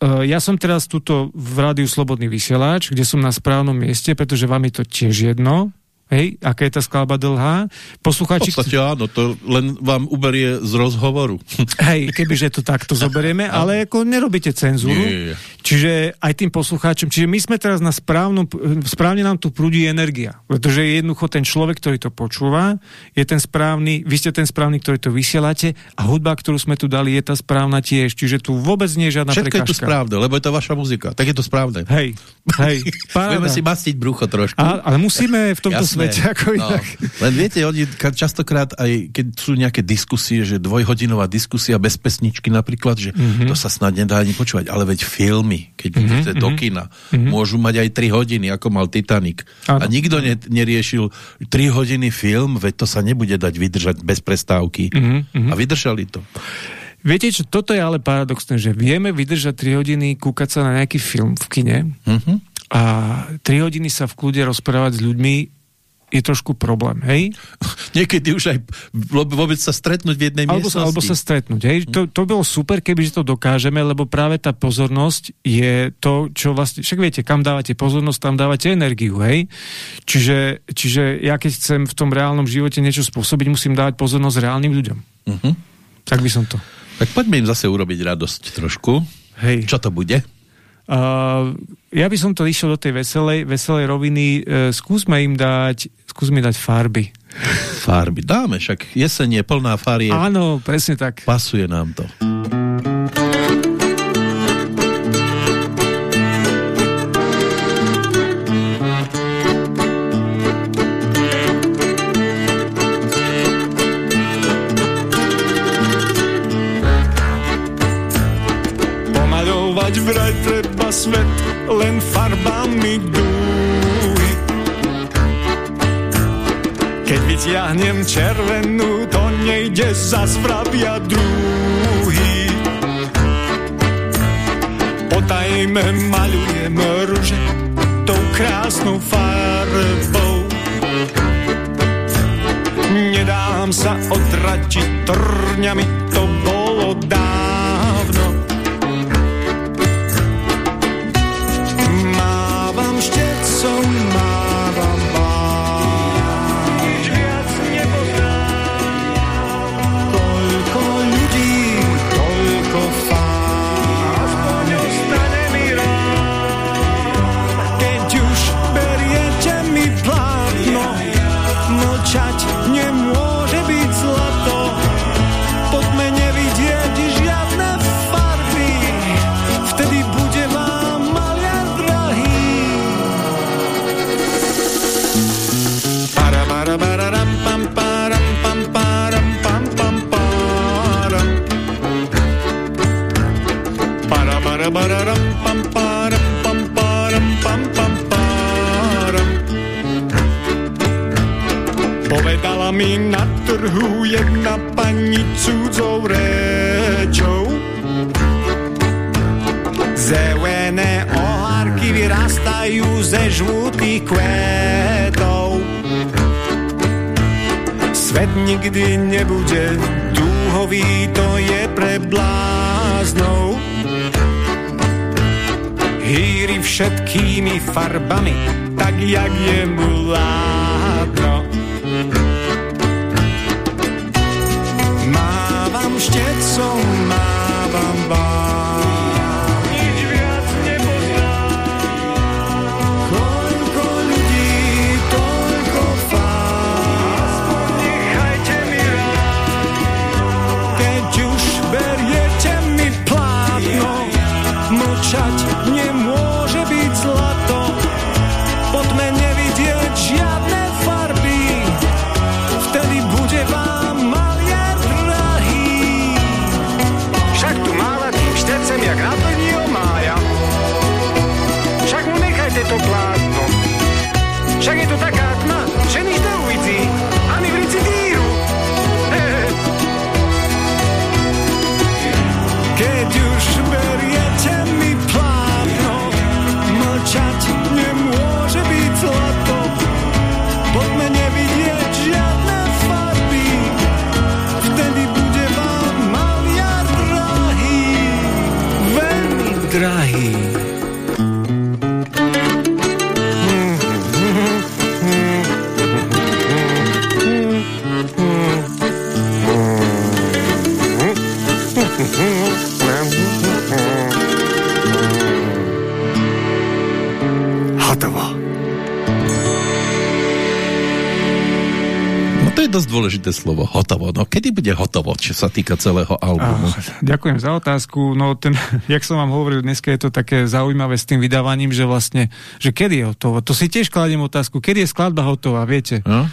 ja som teraz tuto v rádiu Slobodný vysielač, kde som na správnom mieste, pretože vám je to tiež jedno, Hej, aká je tá skladba dlhá? Poslucháči... V podstate áno, to len vám uberie z rozhovoru. *laughs* Hej, kebyže to takto zoberieme, ale ako nerobíte cenzúru. Nie. Čiže aj tým poslucháčom, čiže my sme teraz na správnom, správne nám tu prúdi energia, pretože jednoducho ten človek, ktorý to počúva, je ten správny, vy ste ten správny, ktorý to vysielate a hudba, ktorú sme tu dali, je tá správna tiež, čiže tu vôbec nie je žiadna Všetko prekážka. je tu správne, lebo je to vaša muzika, tak je to správne. Hej, hej, *laughs* Budeme si mastiť brucho trošku. A, ale musíme v tomto svete, ako no. inak. Len viete, oni častokrát aj keď sú nejaké diskusie, že dvojhodinová diskusia bez pesničky napríklad, že mm-hmm. to sa snad nedá ani počúvať, ale veď filmy keď mm-hmm, idete do mhm. kina, mm-hmm. môžu mať aj 3 hodiny, ako mal Titanic. Ano. A nikto ne, neriešil 3 hodiny film, veď to sa nebude dať vydržať bez prestávky. Mm-hmm. A vydržali to. Viete, čo toto je ale paradoxné, že vieme vydržať 3 hodiny, kúkať sa na nejaký film v kine mm-hmm. a 3 hodiny sa v kľude rozprávať s ľuďmi je trošku problém, hej? *laughs* Niekedy už aj vôbec sa stretnúť v jednej alebo miestnosti. Sa, alebo sa stretnúť, hej? To, to bolo super, keby to dokážeme, lebo práve tá pozornosť je to, čo vlastne, však viete, kam dávate pozornosť, tam dávate energiu, hej? Čiže, čiže ja keď chcem v tom reálnom živote niečo spôsobiť, musím dávať pozornosť reálnym ľuďom. Uh-huh. Tak by som to. Tak poďme im zase urobiť radosť trošku. Hej. Čo to bude? Uh, ja by som to išiel do tej veselej, veselej roviny. Uh, skúsme im dať, skúsme dať farby. Farby, dáme, však jesenie plná farie. Áno, presne tak. Pasuje nám to. Treba svet len farbami dúhy. Keď vyťahnem červenú, to nejde za spravia druhý. Potajme malujem ruže tou krásnou farbou. Nedám sa otračiť trňami, to bolo dávno. Mi dosť dôležité slovo, hotovo. No kedy bude hotovo, čo sa týka celého albumu? Ah, ďakujem za otázku. No ten, *laughs* jak som vám hovoril, dneska je to také zaujímavé s tým vydávaním, že vlastne, že kedy je hotovo. To si tiež kladiem otázku, kedy je skladba hotová, viete? No?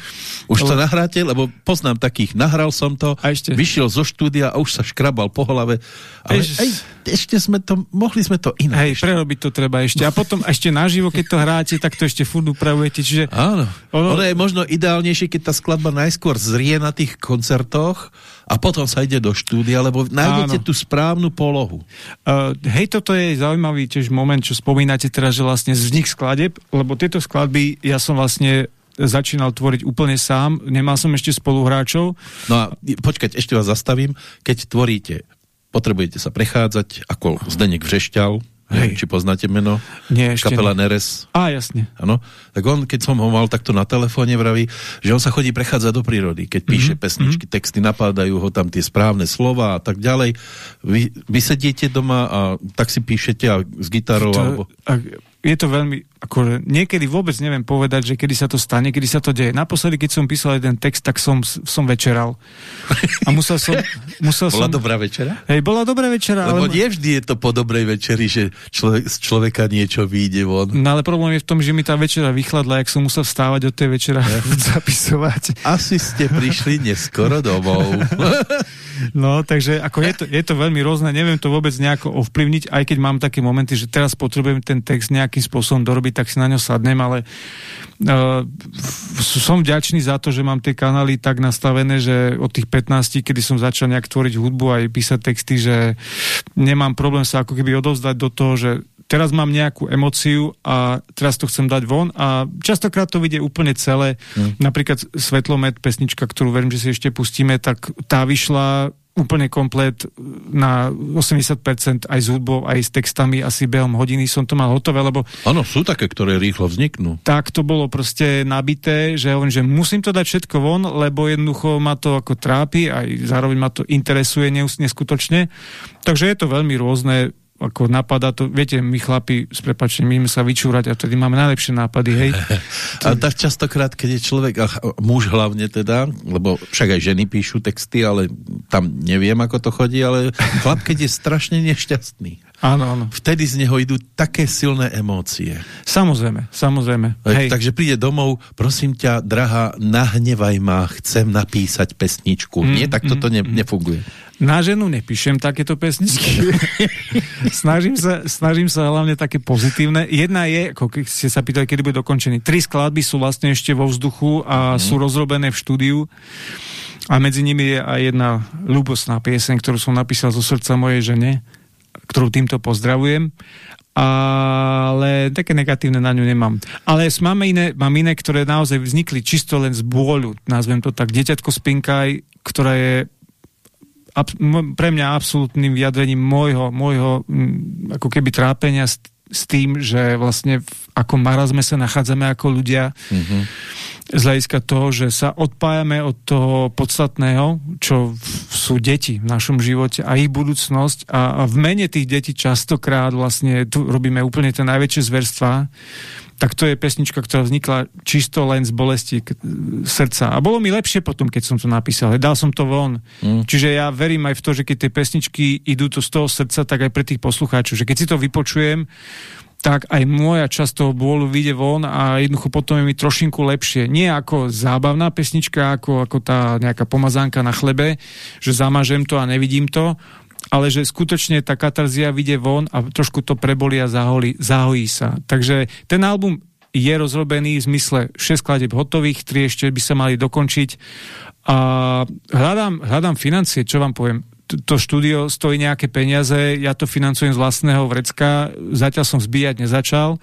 Už to nahráte, lebo poznám takých, nahral som to, a ešte... vyšiel zo štúdia a už sa škrabal po hlave. Ale Eš... ej, ešte sme to, mohli sme to inak. Hej, prerobiť to treba ešte. A potom ešte naživo, keď to hráte, tak to ešte furt upravujete. Čiže... Áno. Ono... ono je možno ideálnejšie, keď tá skladba najskôr skôr zrie na tých koncertoch a potom sa ide do štúdia, lebo nájdete Áno. tú správnu polohu. Uh, hej, toto je zaujímavý tiež moment, čo spomínate teraz, že vlastne vznik skladeb, lebo tieto skladby ja som vlastne začínal tvoriť úplne sám, nemal som ešte spoluhráčov. No a počkať, ešte vás zastavím. Keď tvoríte, potrebujete sa prechádzať ako Zdenek Vřešťal, Hej. Či poznáte meno? Nie, ešte Kapela nie. Neres. Á, jasne. Áno. Tak on, keď som ho mal takto na telefóne, vraví, že on sa chodí prechádzať do prírody, keď píše mm -hmm. pesničky, mhm. texty, napádajú ho tam tie správne slova a tak ďalej. Vy, vy sedíte doma a tak si píšete a s gitarou to, alebo... A, je to veľmi, akože niekedy vôbec neviem povedať, že kedy sa to stane, kedy sa to deje. Naposledy, keď som písal jeden text, tak som, som večeral. A musel som... *laughs* Musel bola som, dobrá večera? Hej, bola dobrá večera. Lebo ale... nie vždy je to po dobrej večeri, že človek, z človeka niečo vyjde von. No ale problém je v tom, že mi tá večera vychladla, jak som musel vstávať od tej večera ja. *laughs* zapisovať. Asi ste prišli neskoro domov. *laughs* No, takže ako je to, je to veľmi rôzne, neviem to vôbec nejako ovplyvniť, aj keď mám také momenty, že teraz potrebujem ten text nejakým spôsobom dorobiť, tak si na ňo sadnem, ale uh, som vďačný za to, že mám tie kanály tak nastavené, že od tých 15, kedy som začal nejak tvoriť hudbu aj písať texty, že nemám problém sa ako keby odovzdať do toho, že teraz mám nejakú emociu a teraz to chcem dať von a častokrát to vidie úplne celé. Mm. Napríklad Svetlomet, pesnička, ktorú verím, že si ešte pustíme, tak tá vyšla úplne komplet na 80% aj s hudbou, aj s textami, asi behom hodiny som to mal hotové, lebo... Áno, sú také, ktoré rýchlo vzniknú. Tak to bolo proste nabité, že hovorím, že musím to dať všetko von, lebo jednoducho ma to ako trápi, aj zároveň ma to interesuje neskutočne. Takže je to veľmi rôzne ako napadá to, viete, my chlapi, s prepačením, my sa vyčúrať a tedy máme najlepšie nápady, hej. *laughs* a tak častokrát, keď je človek, a muž hlavne teda, lebo však aj ženy píšu texty, ale tam neviem, ako to chodí, ale chlap, keď je strašne nešťastný. Áno, áno. Vtedy z neho idú také silné emócie. Samozrejme, samozrejme. Hej. Takže príde domov, prosím ťa, drahá, nahnevaj ma, chcem napísať pesničku. Mm, Nie, tak toto mm, ne, mm. nefunguje. Na ženu nepíšem takéto pesničky. *laughs* snažím, sa, snažím sa hlavne také pozitívne. Jedna je, ako keď ste sa pýtali, kedy bude dokončený. Tri skladby sú vlastne ešte vo vzduchu a mm. sú rozrobené v štúdiu. A medzi nimi je aj jedna ľubosná pieseň, ktorú som napísal zo srdca mojej žene, ktorú týmto pozdravujem ale také negatívne na ňu nemám. Ale máme iné, mám iné, ktoré naozaj vznikli čisto len z bôľu, nazvem to tak, Deťatko Spinkaj, ktorá je ab, pre mňa absolútnym vyjadrením môjho, môjho ako keby trápenia s, s tým, že vlastne v, ako marazme sa nachádzame ako ľudia mm-hmm. z hľadiska toho, že sa odpájame od toho podstatného, čo sú deti v našom živote a ich budúcnosť a, a v mene tých detí častokrát vlastne tu robíme úplne tie najväčšie zverstva tak to je pesnička, ktorá vznikla čisto len z bolesti srdca. A bolo mi lepšie potom, keď som to napísal. Dal som to von. Mm. Čiže ja verím aj v to, že keď tie pesničky idú to z toho srdca, tak aj pre tých poslucháčov. Že keď si to vypočujem, tak aj moja časť toho bôľu vyjde von a jednoducho potom je mi trošinku lepšie. Nie ako zábavná pesnička, ako, ako tá nejaká pomazánka na chlebe, že zamažem to a nevidím to, ale že skutočne tá katarzia vyjde von a trošku to prebolí a zaholí, zahojí sa. Takže ten album je rozrobený v zmysle 6 skladeb hotových, 3 ešte by sa mali dokončiť a hľadám, hľadám financie, čo vám poviem to štúdio stojí nejaké peniaze, ja to financujem z vlastného vrecka, zatiaľ som zbíjať nezačal,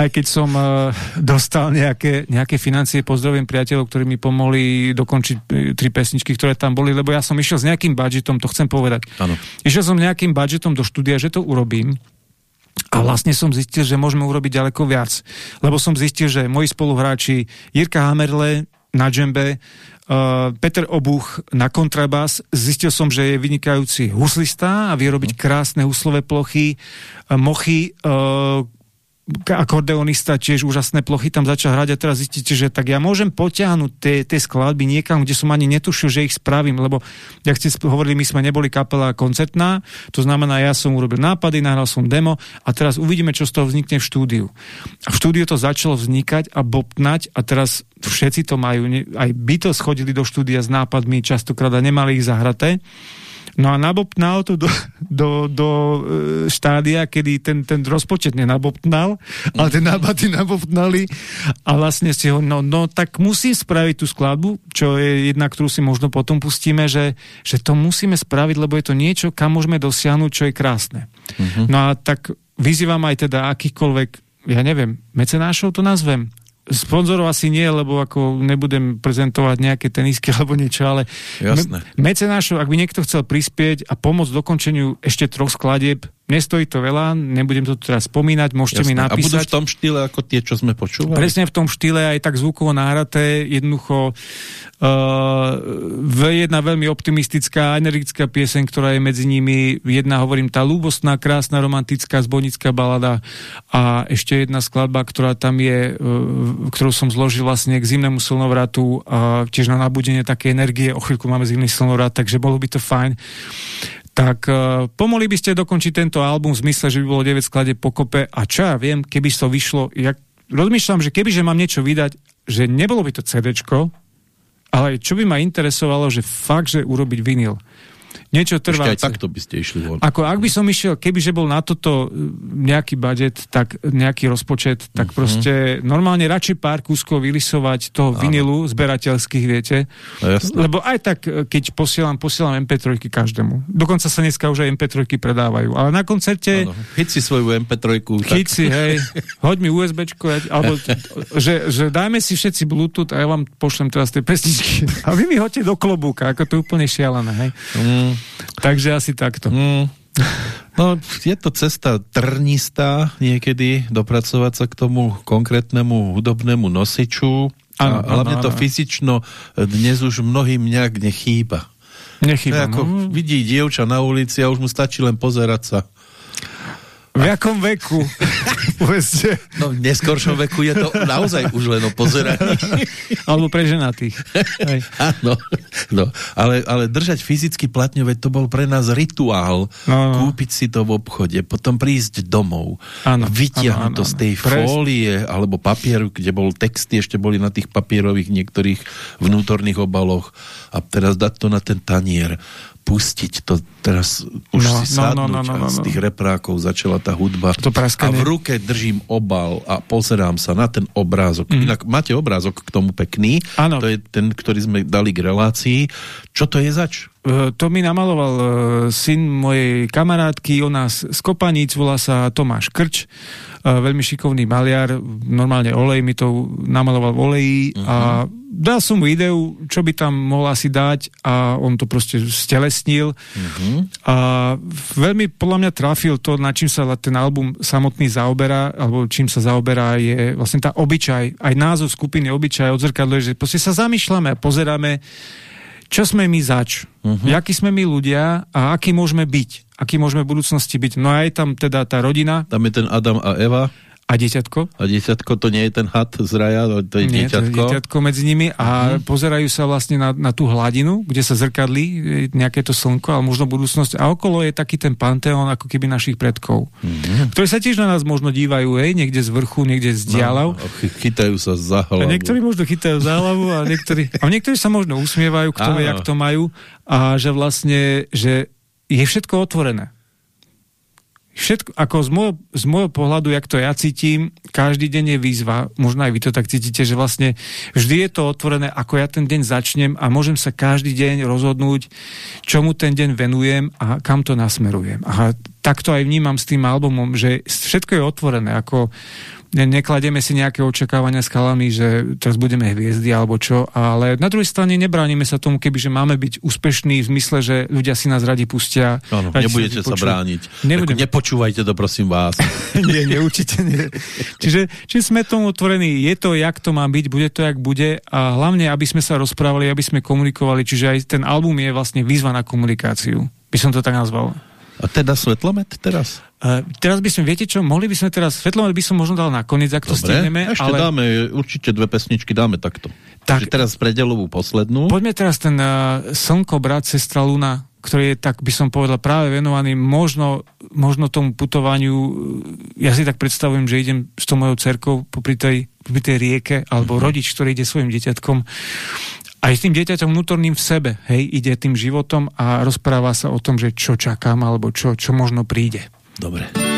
aj keď som uh, dostal nejaké, nejaké financie, pozdravím priateľov, ktorí mi pomohli dokončiť e, tri pesničky, ktoré tam boli, lebo ja som išiel s nejakým budžetom, to chcem povedať. Ano. Išiel som nejakým budžetom do štúdia, že to urobím, A vlastne som zistil, že môžeme urobiť ďaleko viac. Lebo som zistil, že moji spoluhráči Jirka Hamerle na džembe, uh, Peter Obuch na kontrabas, zistil som, že je vynikajúci huslista a vie robiť krásne huslové plochy, uh, mochy, uh, akordeonista, tiež úžasné plochy tam začal hrať a teraz zistíte, že tak ja môžem potiahnuť tie skladby niekam, kde som ani netušil, že ich spravím, lebo jak ste hovorili, my sme neboli kapela koncertná, to znamená, ja som urobil nápady, nahral som demo a teraz uvidíme, čo z toho vznikne v štúdiu. A v štúdiu to začalo vznikať a bobtnať a teraz všetci to majú, aj Beatles chodili do štúdia s nápadmi častokrát a nemali ich zahraté. No a nabopnal to do, do, do e, štádia, kedy ten, ten rozpočet nenabopnal, ale tie nábaty nabopnali a vlastne si ho, no, no tak musím spraviť tú skladbu, čo je jedna, ktorú si možno potom pustíme, že, že to musíme spraviť, lebo je to niečo, kam môžeme dosiahnuť, čo je krásne. Uh mhm. -huh. No a tak vyzývam aj teda akýchkoľvek, ja neviem, mecenášov to nazvem, Sponzorov asi nie, lebo ako nebudem prezentovať nejaké tenisky *laughs* alebo niečo, ale Jasné. Me mecenášov, ak by niekto chcel prispieť a pomôcť dokončeniu ešte troch skladieb, nestojí to veľa, nebudem to teraz spomínať, môžete Jasné. mi napísať. A budú v tom štýle ako tie, čo sme počúvali? Presne v tom štýle, aj tak zvukovo náhraté, jednoducho uh, jedna veľmi optimistická, energická pieseň, ktorá je medzi nimi, jedna hovorím, tá ľúbostná, krásna, romantická, zbonická balada a ešte jedna skladba, ktorá tam je, uh, ktorú som zložil vlastne k zimnému slnovratu, uh, tiež na nabudenie také energie, o chvíľku máme zimný slnovrat, takže bolo by to fajn tak uh, pomohli by ste dokončiť tento album v zmysle, že by bolo 9 skladeb pokope a čo ja viem, keby to vyšlo, ja rozmýšľam, že keby, že mám niečo vydať, že nebolo by to CDčko, ale čo by ma interesovalo, že fakt, že urobiť vinyl niečo trváce. Ešte aj takto by ste išli von. Ako ak by som išiel, kebyže bol na toto e, nejaký budget, tak nejaký rozpočet, tak mhm. -huh. proste normálne radšej pár kúskov vylisovať toho Áno. vinilu zberateľských, viete. No, Lebo aj tak, e, keď posielam, posielam MP3 každému. Dokonca sa dneska už aj MP3 predávajú. Ale na koncerte... Áno. Chyť si svoju MP3. Chyť tak... si, hej. Hoď mi USBčko, alebo *laughs* že, že dajme si všetci Bluetooth a ja vám pošlem teraz tie pestičky. A vy mi hoďte do klobúka, ako to je úplne šialené, hej. Mm. Takže asi takto. Mm. No, je to cesta trnistá niekedy dopracovať sa k tomu konkrétnemu hudobnému nosiču. Ano, a hlavne ano, to ano. fyzično dnes už mnohým nejak nechýba. Nechýba, ako no. vidí dievča na ulici a už mu stačí len pozerať sa v jakom veku? *laughs* Povedzte. No v neskoršom veku je to naozaj už len o pozeraní. *laughs* Alebo pre ženatých. *laughs* Áno, no, ale, ale držať fyzicky platňové, to bol pre nás rituál. No, no. Kúpiť si to v obchode, potom prísť domov, ano, vytiahnuť ano, to z tej ano. fólie alebo papieru, kde bol texty, ešte boli na tých papierových niektorých vnútorných obaloch a teraz dať to na ten tanier pustiť to teraz už no, si sadnúť no, no, no, no, no, z tých reprákov začala tá hudba to a v ruke držím obal a pozerám sa na ten obrázok. Mm. Inak máte obrázok k tomu pekný, ano. to je ten, ktorý sme dali k relácii. Čo to je zač? Uh, to mi namaloval uh, syn mojej kamarátky, ona z, Kopaníc, volá sa Tomáš Krč, uh, veľmi šikovný maliar, normálne olej mi to namaloval v oleji uh -huh. a mhm dal som mu ideu, čo by tam mohol asi dať a on to proste stelesnil. Mm-hmm. A veľmi podľa mňa trafil to, na čím sa ten album samotný zaoberá, alebo čím sa zaoberá je vlastne tá obyčaj, aj názov skupiny obyčaj odzrkadluje, že proste sa zamýšľame a pozeráme, čo sme my zač, mm-hmm. akí sme my ľudia a aký môžeme byť, aký môžeme v budúcnosti byť. No a aj tam teda tá rodina. Tam je ten Adam a Eva. A dieťatko? A dieťatko to nie je ten had z raja, to je nie, dieťatko. to je dieťatko medzi nimi a mm. pozerajú sa vlastne na, na tú hladinu, kde sa zrkadlí e, nejaké to slnko, ale možno budúcnosť. A okolo je taký ten panteón ako keby našich predkov, mm. ktorí sa tiež na nás možno dívajú, hej, niekde z vrchu, niekde z dialav. No, chytajú sa za hlavu. A niektorí možno chytajú za hlavu a niektorí, a niektorí sa možno usmievajú, kto vie, jak to majú a že vlastne, že je všetko otvorené všetko, ako z môjho, z môjho pohľadu, jak to ja cítim, každý deň je výzva, možno aj vy to tak cítite, že vlastne vždy je to otvorené, ako ja ten deň začnem a môžem sa každý deň rozhodnúť, čomu ten deň venujem a kam to nasmerujem. A takto aj vnímam s tým albumom, že všetko je otvorené, ako Ne, nekladieme si nejaké očakávania skalami, že teraz budeme hviezdy alebo čo, ale na druhej strane nebránime sa tomu, keby že máme byť úspešní v zmysle, že ľudia si nás radi pustia. Áno, nebudete sa brániť. Nebudem. nepočúvajte to, prosím vás. *laughs* nie, nie, určite nie. Čiže, čiže sme tomu otvorení, je to, jak to má byť, bude to, jak bude a hlavne, aby sme sa rozprávali, aby sme komunikovali, čiže aj ten album je vlastne výzva na komunikáciu. By som to tak nazval. A teda Svetlomet teraz? Uh, teraz by sme, viete čo, mohli by sme teraz, Svetlomet by som možno dal nakoniec, ak to Dobre, stihneme. ešte ale... dáme, určite dve pesničky dáme takto. Tak, Takže teraz predelovú poslednú. Poďme teraz ten uh, Slnko, brat, sestra Luna, ktorý je, tak by som povedal, práve venovaný možno, možno tomu putovaniu. Ja si tak predstavujem, že idem s tou mojou cerkou popri tej, popri tej rieke, alebo mm-hmm. rodič, ktorý ide svojim deťatkom aj s tým dieťaťom vnútorným v sebe, hej, ide tým životom a rozpráva sa o tom, že čo čakám, alebo čo, čo možno príde. Dobre.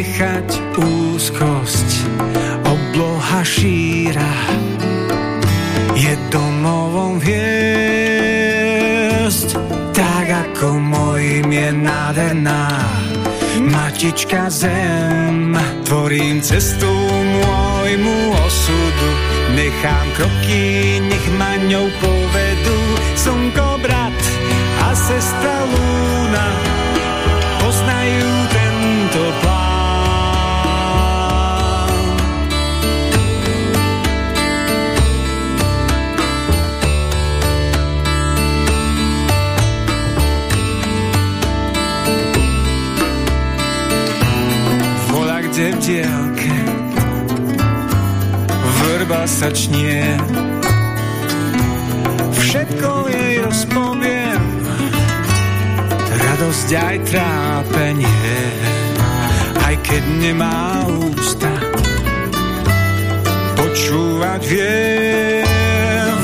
Nechať úzkosť obloha šíra. Je domovom hviezd tak ako mojim je nádherná. Matička zem tvorím cestu môjmu osudu. Nechám kroky, nech ma ňou povedú slnko brat a sestra Lúna poznajú tento plán. Dielke vrba sa čnie všetko jej rozpoviem. Radosť aj trápenie, aj keď nemá ústa. Počúvať vie,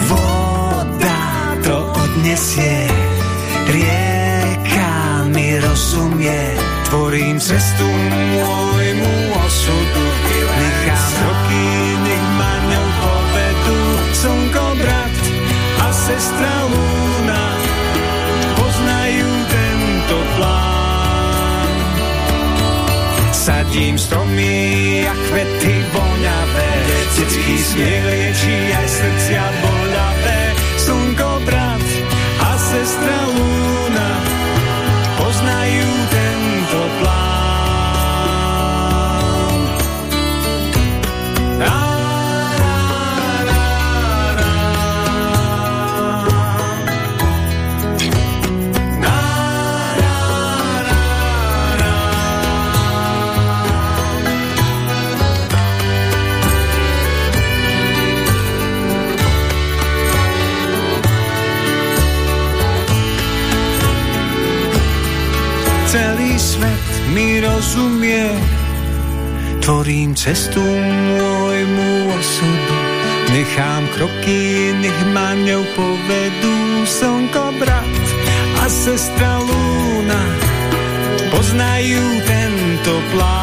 voda to odnesie, rieka mi rozumie, tvorím cestu môjmu sestra lúna Sadím stromy a kvety voňavé, detský smiech liečí aj srdcia boľavé. Slnko, brat a sestra Lúna rozumie. Tvorím cestu môjmu osudu. Nechám kroky, nech ma ňou povedú. Slnko, brat a sestra Lúna poznajú tento plán.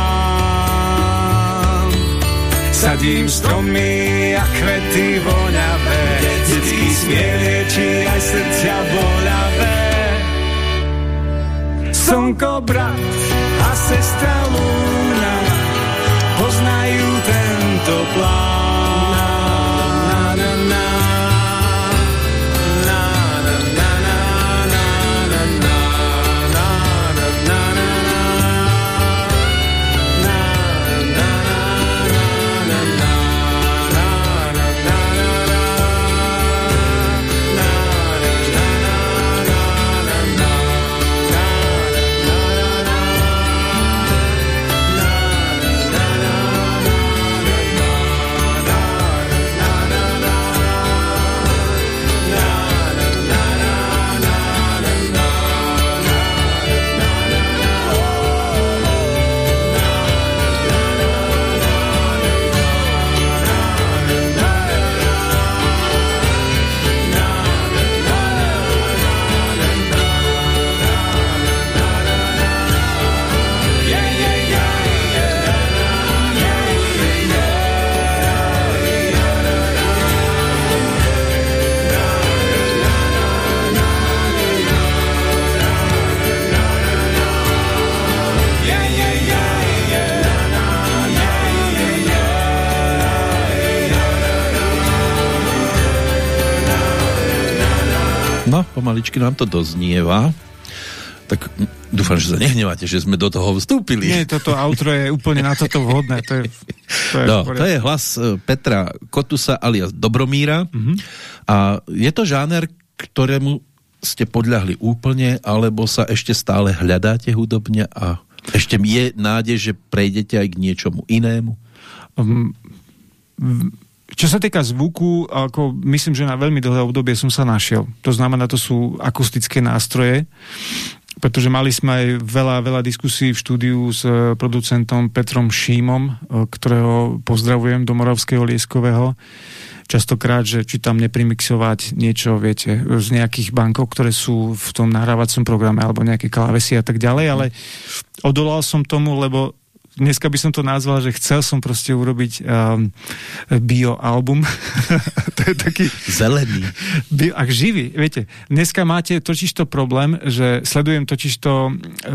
Sadím stromy a kvety voňavé, detský smiech či aj srdcia boľavé. Slnko, brat sestra Luna poznajú tento plán. No, pomaličky nám to doznieva. Tak dúfam, že sa nehneváte, že sme do toho vstúpili. Nie, toto outro je úplne na toto vhodné. To je, to je, no, to je hlas e, Petra Kotusa alias Dobromíra. Mm -hmm. A je to žáner, ktorému ste podľahli úplne, alebo sa ešte stále hľadáte hudobne a ešte je nádej, že prejdete aj k niečomu inému? Um, čo sa týka zvuku, ako myslím, že na veľmi dlhé obdobie som sa našiel. To znamená, to sú akustické nástroje, pretože mali sme aj veľa, veľa diskusí v štúdiu s e, producentom Petrom Šímom, e, ktorého pozdravujem do Moravského Lieskového. Častokrát, že či tam neprimixovať niečo, viete, z nejakých bankov, ktoré sú v tom nahrávacom programe, alebo nejaké klávesy a tak ďalej, ale odolal som tomu, lebo dneska by som to nazval, že chcel som proste urobiť um, bioalbum. *laughs* to je taký... Zelený. Bio, ak živý, viete, dneska máte totižto problém, že sledujem totižto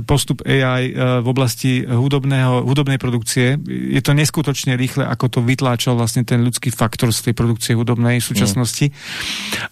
postup AI uh, v oblasti hudobného, hudobnej produkcie. Je to neskutočne rýchle, ako to vytláčal vlastne ten ľudský faktor z tej produkcie hudobnej v súčasnosti. Mm.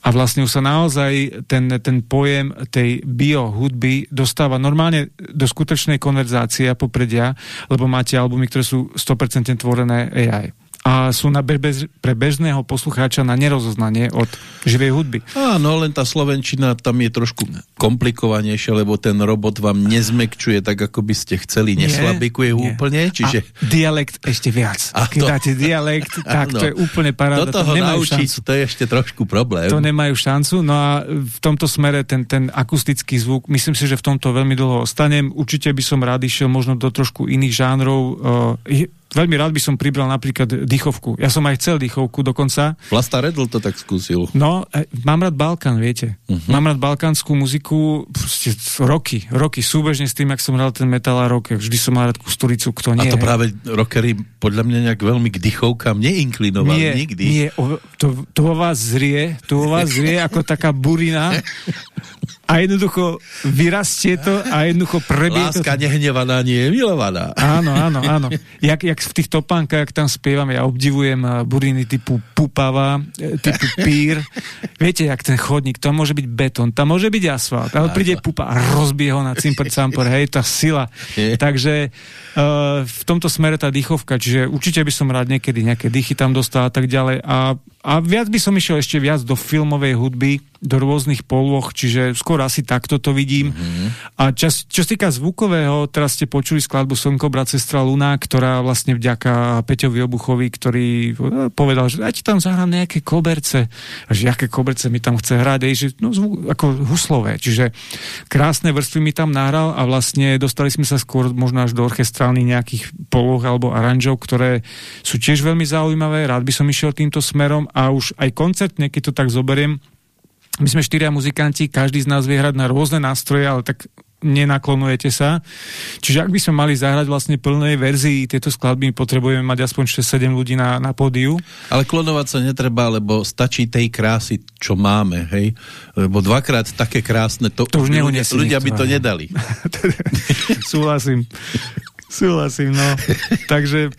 A vlastne už sa naozaj ten, ten pojem tej bio hudby dostáva normálne do skutočnej konverzácie a popredia, lebo máte albumy, ktoré sú 100% tvorené AI a sú na bež, pre bežného poslucháča na nerozoznanie od živej hudby. Áno, len tá slovenčina tam je trošku komplikovanejšia, lebo ten robot vám nezmekčuje tak, ako by ste chceli, neslabikuje nie. úplne. Čiže... A dialekt ešte viac. A Keď to... dáte dialekt, *laughs* tak to je úplne paráda. Do toho to naučiť, šancu. to je ešte trošku problém. To nemajú šancu, no a v tomto smere ten, ten akustický zvuk, myslím si, že v tomto veľmi dlho ostanem. Určite by som rád išiel možno do trošku iných žánrov. Uh, Veľmi rád by som pribral napríklad dýchovku. Ja som aj chcel dýchovku dokonca. Vlasta Redl to tak skúsil. No, e, mám rád Balkán, viete. Uh mhm. -huh. Mám rád balkánsku muziku proste roky, roky. Súbežne s tým, ak som hral ten metal a rock. Vždy som mal rád Kusturicu, kto nie. A to práve rockery podľa mňa nejak veľmi k dýchovkám neinklinovali nie, nikdy. Nie, o, to, to vo vás zrie, to vo vás zrie ako taká burina *laughs* a jednoducho vyrastie to a jednoducho prebie Láska to... nehnevaná nie je milovaná. Áno, áno, áno. Jak, jak v tých topánkach, jak tam spievam, ja obdivujem eh, buriny typu Pupava, eh, typu Pír. Viete, jak ten chodník, to môže byť betón, tam môže byť asfalt, ale príde Pupa a rozbije ho na cimpr campor, hej, tá sila. Takže uh, v tomto smere tá dýchovka, čiže určite by som rád niekedy nejaké dýchy tam dostal a tak ďalej a a viac by som išiel ešte viac do filmovej hudby, do rôznych polôch, čiže skôr asi takto to vidím. Mm -hmm. A čas, čo sa týka zvukového, teraz ste počuli skladbu Slnko, brat, sestra Luna, ktorá vlastne vďaka Peťovi Obuchovi, ktorý eh, povedal, že ja ti tam zahrám nejaké koberce. A že aké koberce mi tam chce hrať, aj, že, no, zvuk, ako huslové. Čiže krásne vrstvy mi tam nahral a vlastne dostali sme sa skôr možno až do orchestrálnych nejakých poloh alebo aranžov, ktoré sú tiež veľmi zaujímavé. Rád by som išiel týmto smerom a už aj koncertne, keď to tak zoberiem, my sme štyria muzikanti, každý z nás vie hrať na rôzne nástroje, ale tak nenaklonujete sa. Čiže ak by sme mali zahrať vlastne plnej verzii tieto skladby, potrebujeme mať aspoň 6-7 ľudí na, na pódiu. Ale klonovať sa netreba, lebo stačí tej krásy, čo máme, hej? Lebo dvakrát také krásne, to, to už ľudia, ľudia by to nedali. *laughs* *laughs* Súhlasím. Súhlasím, no. takže,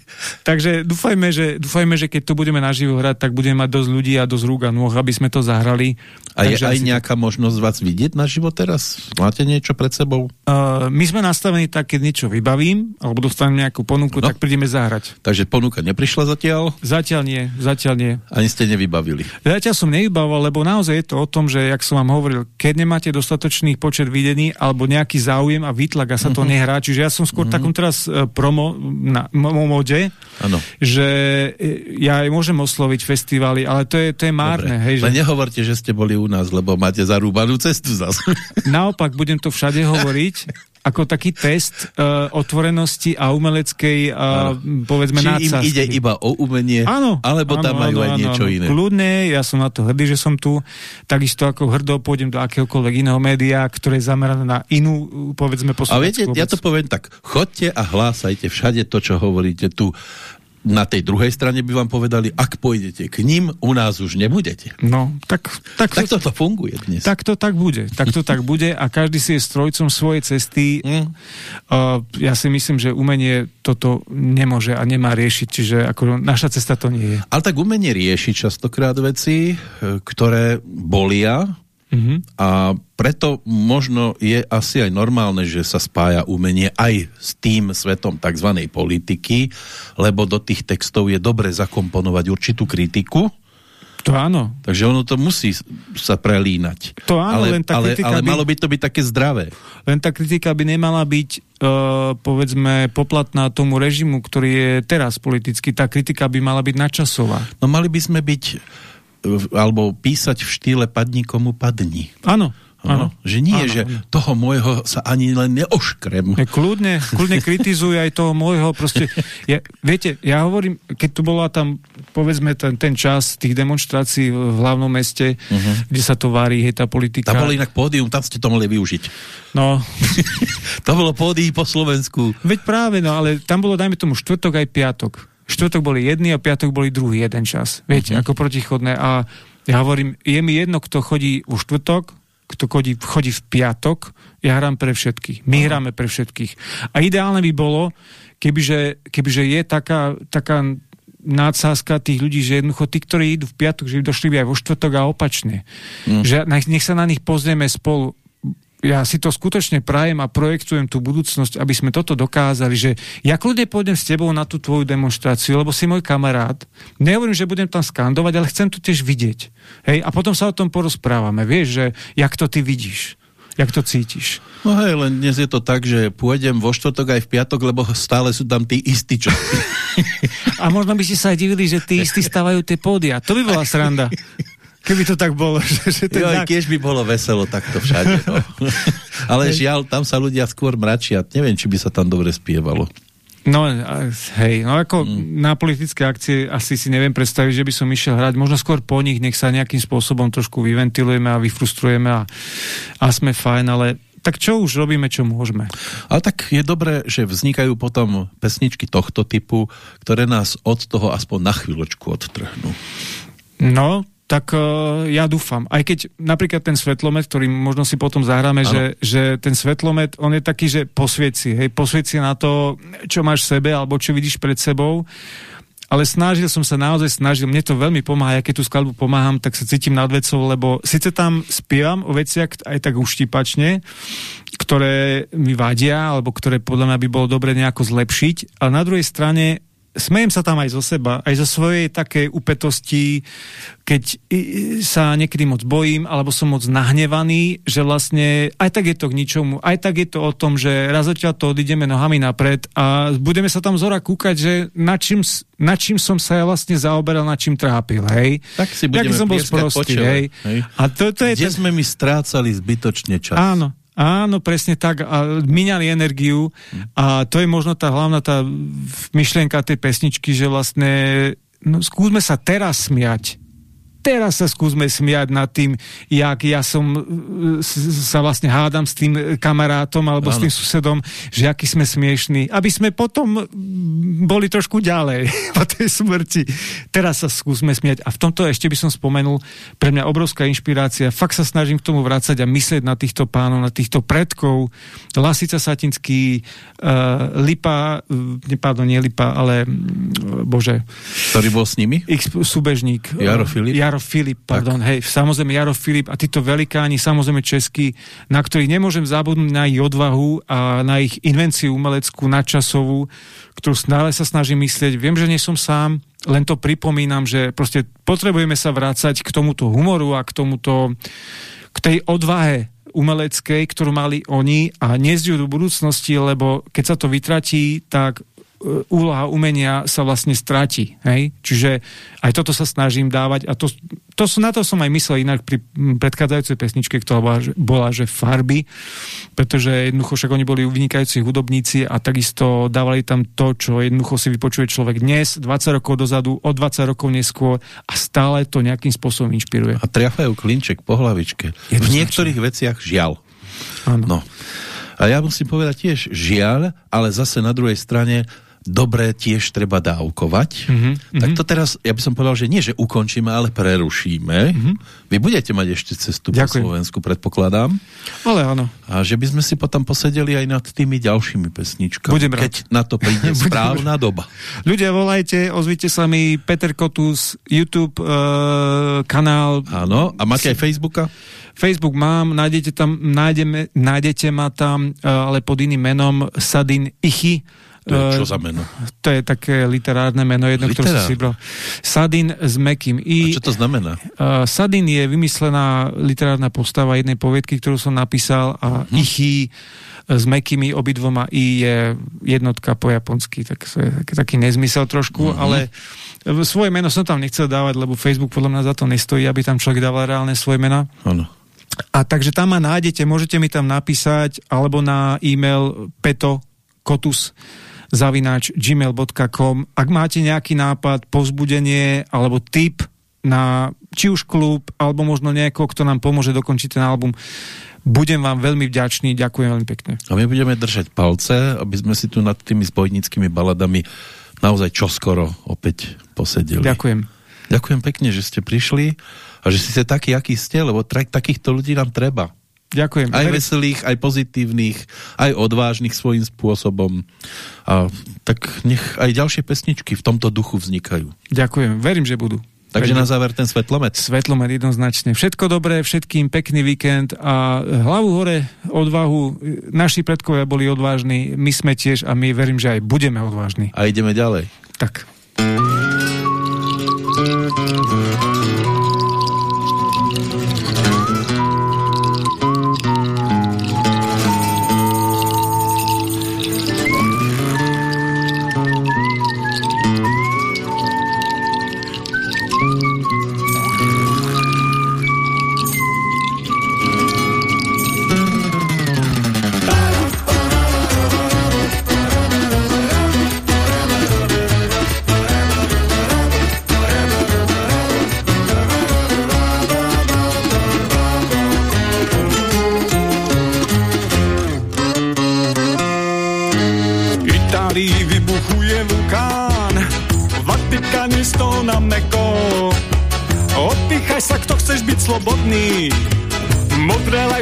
takže dúfajme, že, dúfajme, že keď to budeme naživo hrať, tak budeme mať dosť ľudí a dosť rúk a nôh, aby sme to zahrali. A je aj nejaká to... možnosť vás vidieť naživo teraz? Máte niečo pred sebou? Uh, my sme nastavení tak, keď niečo vybavím, alebo dostanem nejakú ponuku, no. tak prídeme zahrať. Takže ponuka neprišla zatiaľ? Zatiaľ nie, zatiaľ nie. Ani ste nevybavili? Zatiaľ som nevybavoval, lebo naozaj je to o tom, že, jak som vám hovoril, keď nemáte dostatočný počet videní alebo nejaký záujem a výtlak a sa to uh mhm. -huh. nehrá, čiže ja som skôr uh mhm. -huh. takom teraz teraz e, promo na mode, ano. že e, ja aj môžem osloviť festivaly, ale to je, to je márne. Hej, že... nehovorte, že ste boli u nás, lebo máte zarúbanú cestu zase. Naopak, budem to všade hovoriť *laughs* ako taký test uh, otvorenosti a umeleckej, uh, povedzme, Či im ide iba o umenie, áno, alebo áno, tam majú áno, aj niečo áno. iné. Kľudne, ja som na to hrdý, že som tu. Takisto ako hrdo pôjdem do akéhokoľvek iného média, ktoré je zamerané na inú, povedzme, A viete, obec. ja to poviem tak, chodte a hlásajte všade to, čo hovoríte tu na tej druhej strane by vám povedali, ak pôjdete k ním, u nás už nebudete. No, tak... Tak, tak to, to funguje dnes. Tak to tak bude. Tak to tak bude a každý si je strojcom svojej cesty. Mm. Uh, ja si myslím, že umenie toto nemôže a nemá riešiť, čiže ako naša cesta to nie je. Ale tak umenie riešiť častokrát veci, e, ktoré bolia, Mm-hmm. A preto možno je asi aj normálne, že sa spája umenie aj s tým svetom tzv. politiky, lebo do tých textov je dobre zakomponovať určitú kritiku, to áno. Takže ono to musí sa prelínať. To áno, ale, len tá ale, kritika ale by, malo by to byť také zdravé. Len tá kritika by nemala byť, uh, povedzme, poplatná tomu režimu, ktorý je teraz politicky. Tá kritika by mala byť načasová. No mali by sme byť, alebo písať v štýle padni komu padni. Áno. Áno, že nie, áno, že toho môjho sa ani len neoškrem. Ne, kľudne, kľudne kritizuj aj toho môjho, proste, ja, viete, ja hovorím, keď tu bola tam, povedzme, ten, ten čas tých demonstrácií v hlavnom meste, uh -huh. kde sa to vári, hej, tá politika. Tam bolo inak pódium, tam ste to mohli využiť. No. *laughs* to bolo pódium po Slovensku. Veď práve, no, ale tam bolo, dajme tomu, štvrtok aj piatok. Štvrtok boli jedný a piatok boli druhý jeden čas. Viete, uh -huh. ako protichodné. A ja hovorím, je mi jedno, kto chodí vo štvrtok, kto chodí, chodí v piatok, ja hrám pre všetkých. My Aha. hráme pre všetkých. A ideálne by bolo, kebyže, kebyže je taká, taká nádsázka tých ľudí, že jednoducho tí, ktorí idú v piatok, že došli by aj vo štvrtok a opačne. Mm. Že nech sa na nich pozrieme spolu ja si to skutočne prajem a projektujem tú budúcnosť, aby sme toto dokázali, že ja kľudne pôjdem s tebou na tú tvoju demonstráciu, lebo si môj kamarát. Nehovorím, že budem tam skandovať, ale chcem to tiež vidieť. Hej? A potom sa o tom porozprávame. Vieš, že jak to ty vidíš. Jak to cítiš? No hej, len dnes je to tak, že pôjdem vo štvrtok aj v piatok, lebo stále sú tam tí istí, čo... *laughs* A možno by ste sa aj divili, že tí istí stávajú tie pódia. To by bola sranda. *laughs* Keby to tak bolo. *laughs* Že, že ten jo, znak... Tiež by bolo veselo takto všade. No. *laughs* Ale žiaľ, tam sa ľudia skôr mračia. Neviem, či by sa tam dobre spievalo. No, hej, no ako mm. na politické akcie asi si neviem predstaviť, že by som išiel hrať, možno skôr po nich, nech sa nejakým spôsobom trošku vyventilujeme a vyfrustrujeme a, a sme fajn, ale tak čo už robíme, čo môžeme. Ale tak je dobré, že vznikajú potom pesničky tohto typu, ktoré nás od toho aspoň na chvíľočku odtrhnú. No, tak uh, ja dúfam. Aj keď napríklad ten svetlomet, ktorý možno si potom zahráme, že, že ten svetlomet, on je taký, že posvieci, hej, posvieci na to, čo máš v sebe, alebo čo vidíš pred sebou. Ale snažil som sa, naozaj snažil, mne to veľmi pomáha, ja keď tú skladbu pomáham, tak sa cítim nad vecou, lebo síce tam spievam o veciach aj tak uštipačne, ktoré mi vadia, alebo ktoré podľa mňa by bolo dobre nejako zlepšiť, ale na druhej strane smejem sa tam aj zo seba, aj zo svojej takej upetosti, keď sa niekedy moc bojím, alebo som moc nahnevaný, že vlastne aj tak je to k ničomu, aj tak je to o tom, že raz odtiaľ to odídeme nohami napred a budeme sa tam zora kúkať, že na čím, na čím som sa ja vlastne zaoberal, na čím trápil, hej? Tak si budeme som bol sprostý, hej? hej? A to, to je Kde ten... sme mi strácali zbytočne čas? Áno, Áno, presne tak. A minali energiu a to je možno tá hlavná tá myšlienka tej pesničky, že vlastne no, skúsme sa teraz smiať teraz sa skúsme smiať nad tým, jak ja som e, sa vlastne hádam s tým kamarátom alebo ano. s tým susedom, že aký sme smiešní, aby sme potom boli trošku ďalej *laughs* po tej smrti. Teraz sa skúsme smiať. A v tomto ešte by som spomenul, pre mňa obrovská inšpirácia. Fakt sa snažím k tomu vrácať a myslieť na týchto pánov, na týchto predkov. Lasica Satinský, uh, Lipa, uh, pardon, nie Lipa, ale uh, bože. Ktorý bol s nimi? Ich súbežník. Jaro Filip. Jaro Jaro Filip, pardon, tak. hej, samozrejme Jaro Filip a títo velikáni, samozrejme českí, na ktorých nemôžem zabudnúť na ich odvahu a na ich invenciu umeleckú, nadčasovú, ktorú stále sa snažím myslieť. Viem, že nie som sám, len to pripomínam, že proste potrebujeme sa vrácať k tomuto humoru a k tomuto, k tej odvahe umeleckej, ktorú mali oni a nezdiu do budúcnosti, lebo keď sa to vytratí, tak úloha umenia sa vlastne stratí. Hej? Čiže aj toto sa snažím dávať a to, to, na to som aj myslel inak pri predchádzajúcej pesničke, ktorá bola, že, bola, že farby, pretože jednoducho však oni boli vynikajúci hudobníci a takisto dávali tam to, čo jednoducho si vypočuje človek dnes, 20 rokov dozadu, o 20 rokov neskôr a stále to nejakým spôsobom inšpiruje. A triafajú klinček po hlavičke. V niektorých veciach žiaľ. Ano. No. A ja musím povedať tiež žiaľ, ale zase na druhej strane dobre tiež treba dávkovať. Mm -hmm. Tak to teraz, ja by som povedal, že nie, že ukončíme, ale prerušíme. Mm -hmm. Vy budete mať ešte cestu Ďakujem. po Slovensku, predpokladám. Ale áno. A že by sme si potom posedeli aj nad tými ďalšími pesničkami. Budem rád. Keď na to príde *laughs* správna doba. Ľudia, volajte, ozvite sa mi Peter Kotus, YouTube uh, kanál. Áno, a máte aj Facebooka? Facebook mám, nájdete, tam, nájdeme, nájdete ma tam, uh, ale pod iným menom Sadin Ichy to je čo za meno? To je také literárne meno, jedno, ktoré som si vybral. Sadin s Mekým I. A čo to znamená? Uh, Sadin je vymyslená literárna postava jednej poviedky, ktorú som napísal a hm. Ichy s Mekými obidvoma I je jednotka po japonsky, tak to je taký, nezmysel trošku, mm-hmm. ale svoje meno som tam nechcel dávať, lebo Facebook podľa mňa za to nestojí, aby tam človek dával reálne svoje mena. Ano. A takže tam ma nájdete, môžete mi tam napísať alebo na e-mail peto kotus zavináč gmail.com. Ak máte nejaký nápad, povzbudenie alebo tip na či už klub, alebo možno niekoho, kto nám pomôže dokončiť ten album, budem vám veľmi vďačný, ďakujem veľmi pekne. A my budeme držať palce, aby sme si tu nad tými zbojnickými baladami naozaj čoskoro opäť posedeli. Ďakujem. Ďakujem pekne, že ste prišli a že ste takí, akí ste, lebo takýchto ľudí nám treba. Ďakujem. Aj veselých, aj pozitívnych, aj odvážnych svojím spôsobom. A, tak nech aj ďalšie pesničky v tomto duchu vznikajú. Ďakujem, verím, že budú. Takže verím. na záver ten svetlomet. Svetlomet jednoznačne. Všetko dobré, všetkým pekný víkend a hlavu hore, odvahu. Naši predkovia boli odvážni, my sme tiež a my verím, že aj budeme odvážni. A ideme ďalej. Tak. Thank you.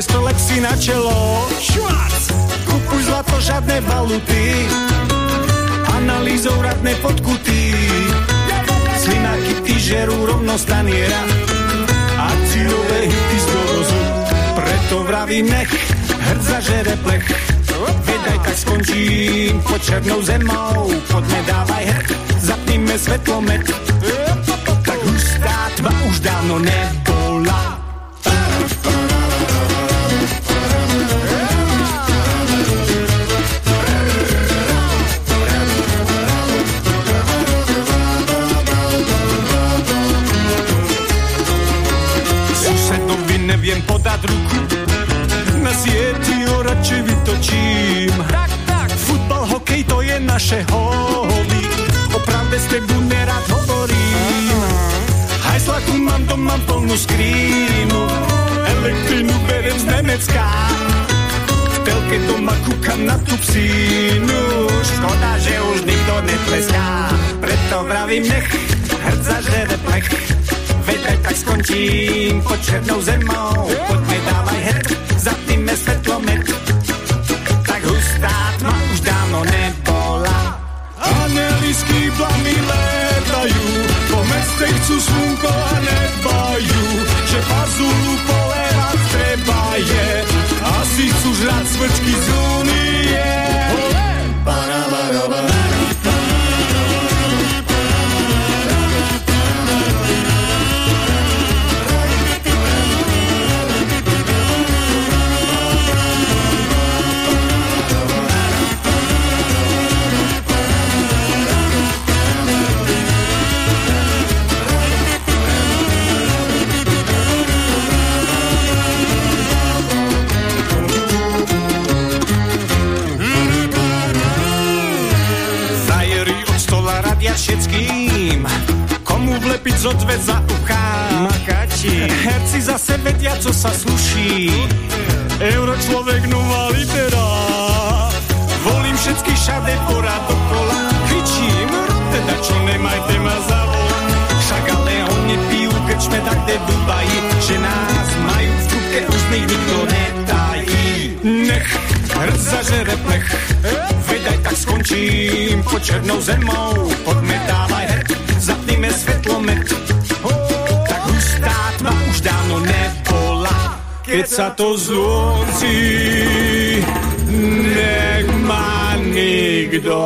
200 lek na čelo. Švac! Kupuj zlato, žiadne valuty. Analýzou radné podkuty. Slináky ty žerú rovno staniera. A círové hity z dovozu. Preto vravím nech, hrdza žere plech. Vedaj, tak skončím pod černou zemou. Poďme dávaj hrk, zapnime svetlomet. Tak hustá tma už dávno ne vytočím. Tak, tak, futbal, hokej, to je naše hobby. O pravde s tebu nerad hovorím. Hajsla tu mám doma plnú skrínu. Elektrinu berem z Nemecka. V telke doma kúkam na tú psínu. Škoda, že už nikto netleská. Preto vravím nech hrdza žere plech veď aj tak skončím pod černou zemou. Poďme dávaj hrd, zapnime svetlomet, hustá tma už dávno nebola. Anieli s kýblami letajú, po meste chcú slunko a nebajú, že fazulu polevať treba je, asi chcú žrať smrčky z únie. Vlepiť zodve za ucha. Makači. Herci zase vedia, co sa sluší. Euro človek nová litera. Volím všetky všade porad dokola. kričím, teda čo nemajte ma za. Však ale oni pijú krčme tak, kde Dubaji, že nás majú v z nich nikto netají. Nech zažere plech, vedaj tak skončím pod černou zemou, poďme svetlomet, tak hustá tma už dávno nebola, keď sa to zlúci, nech ma nikto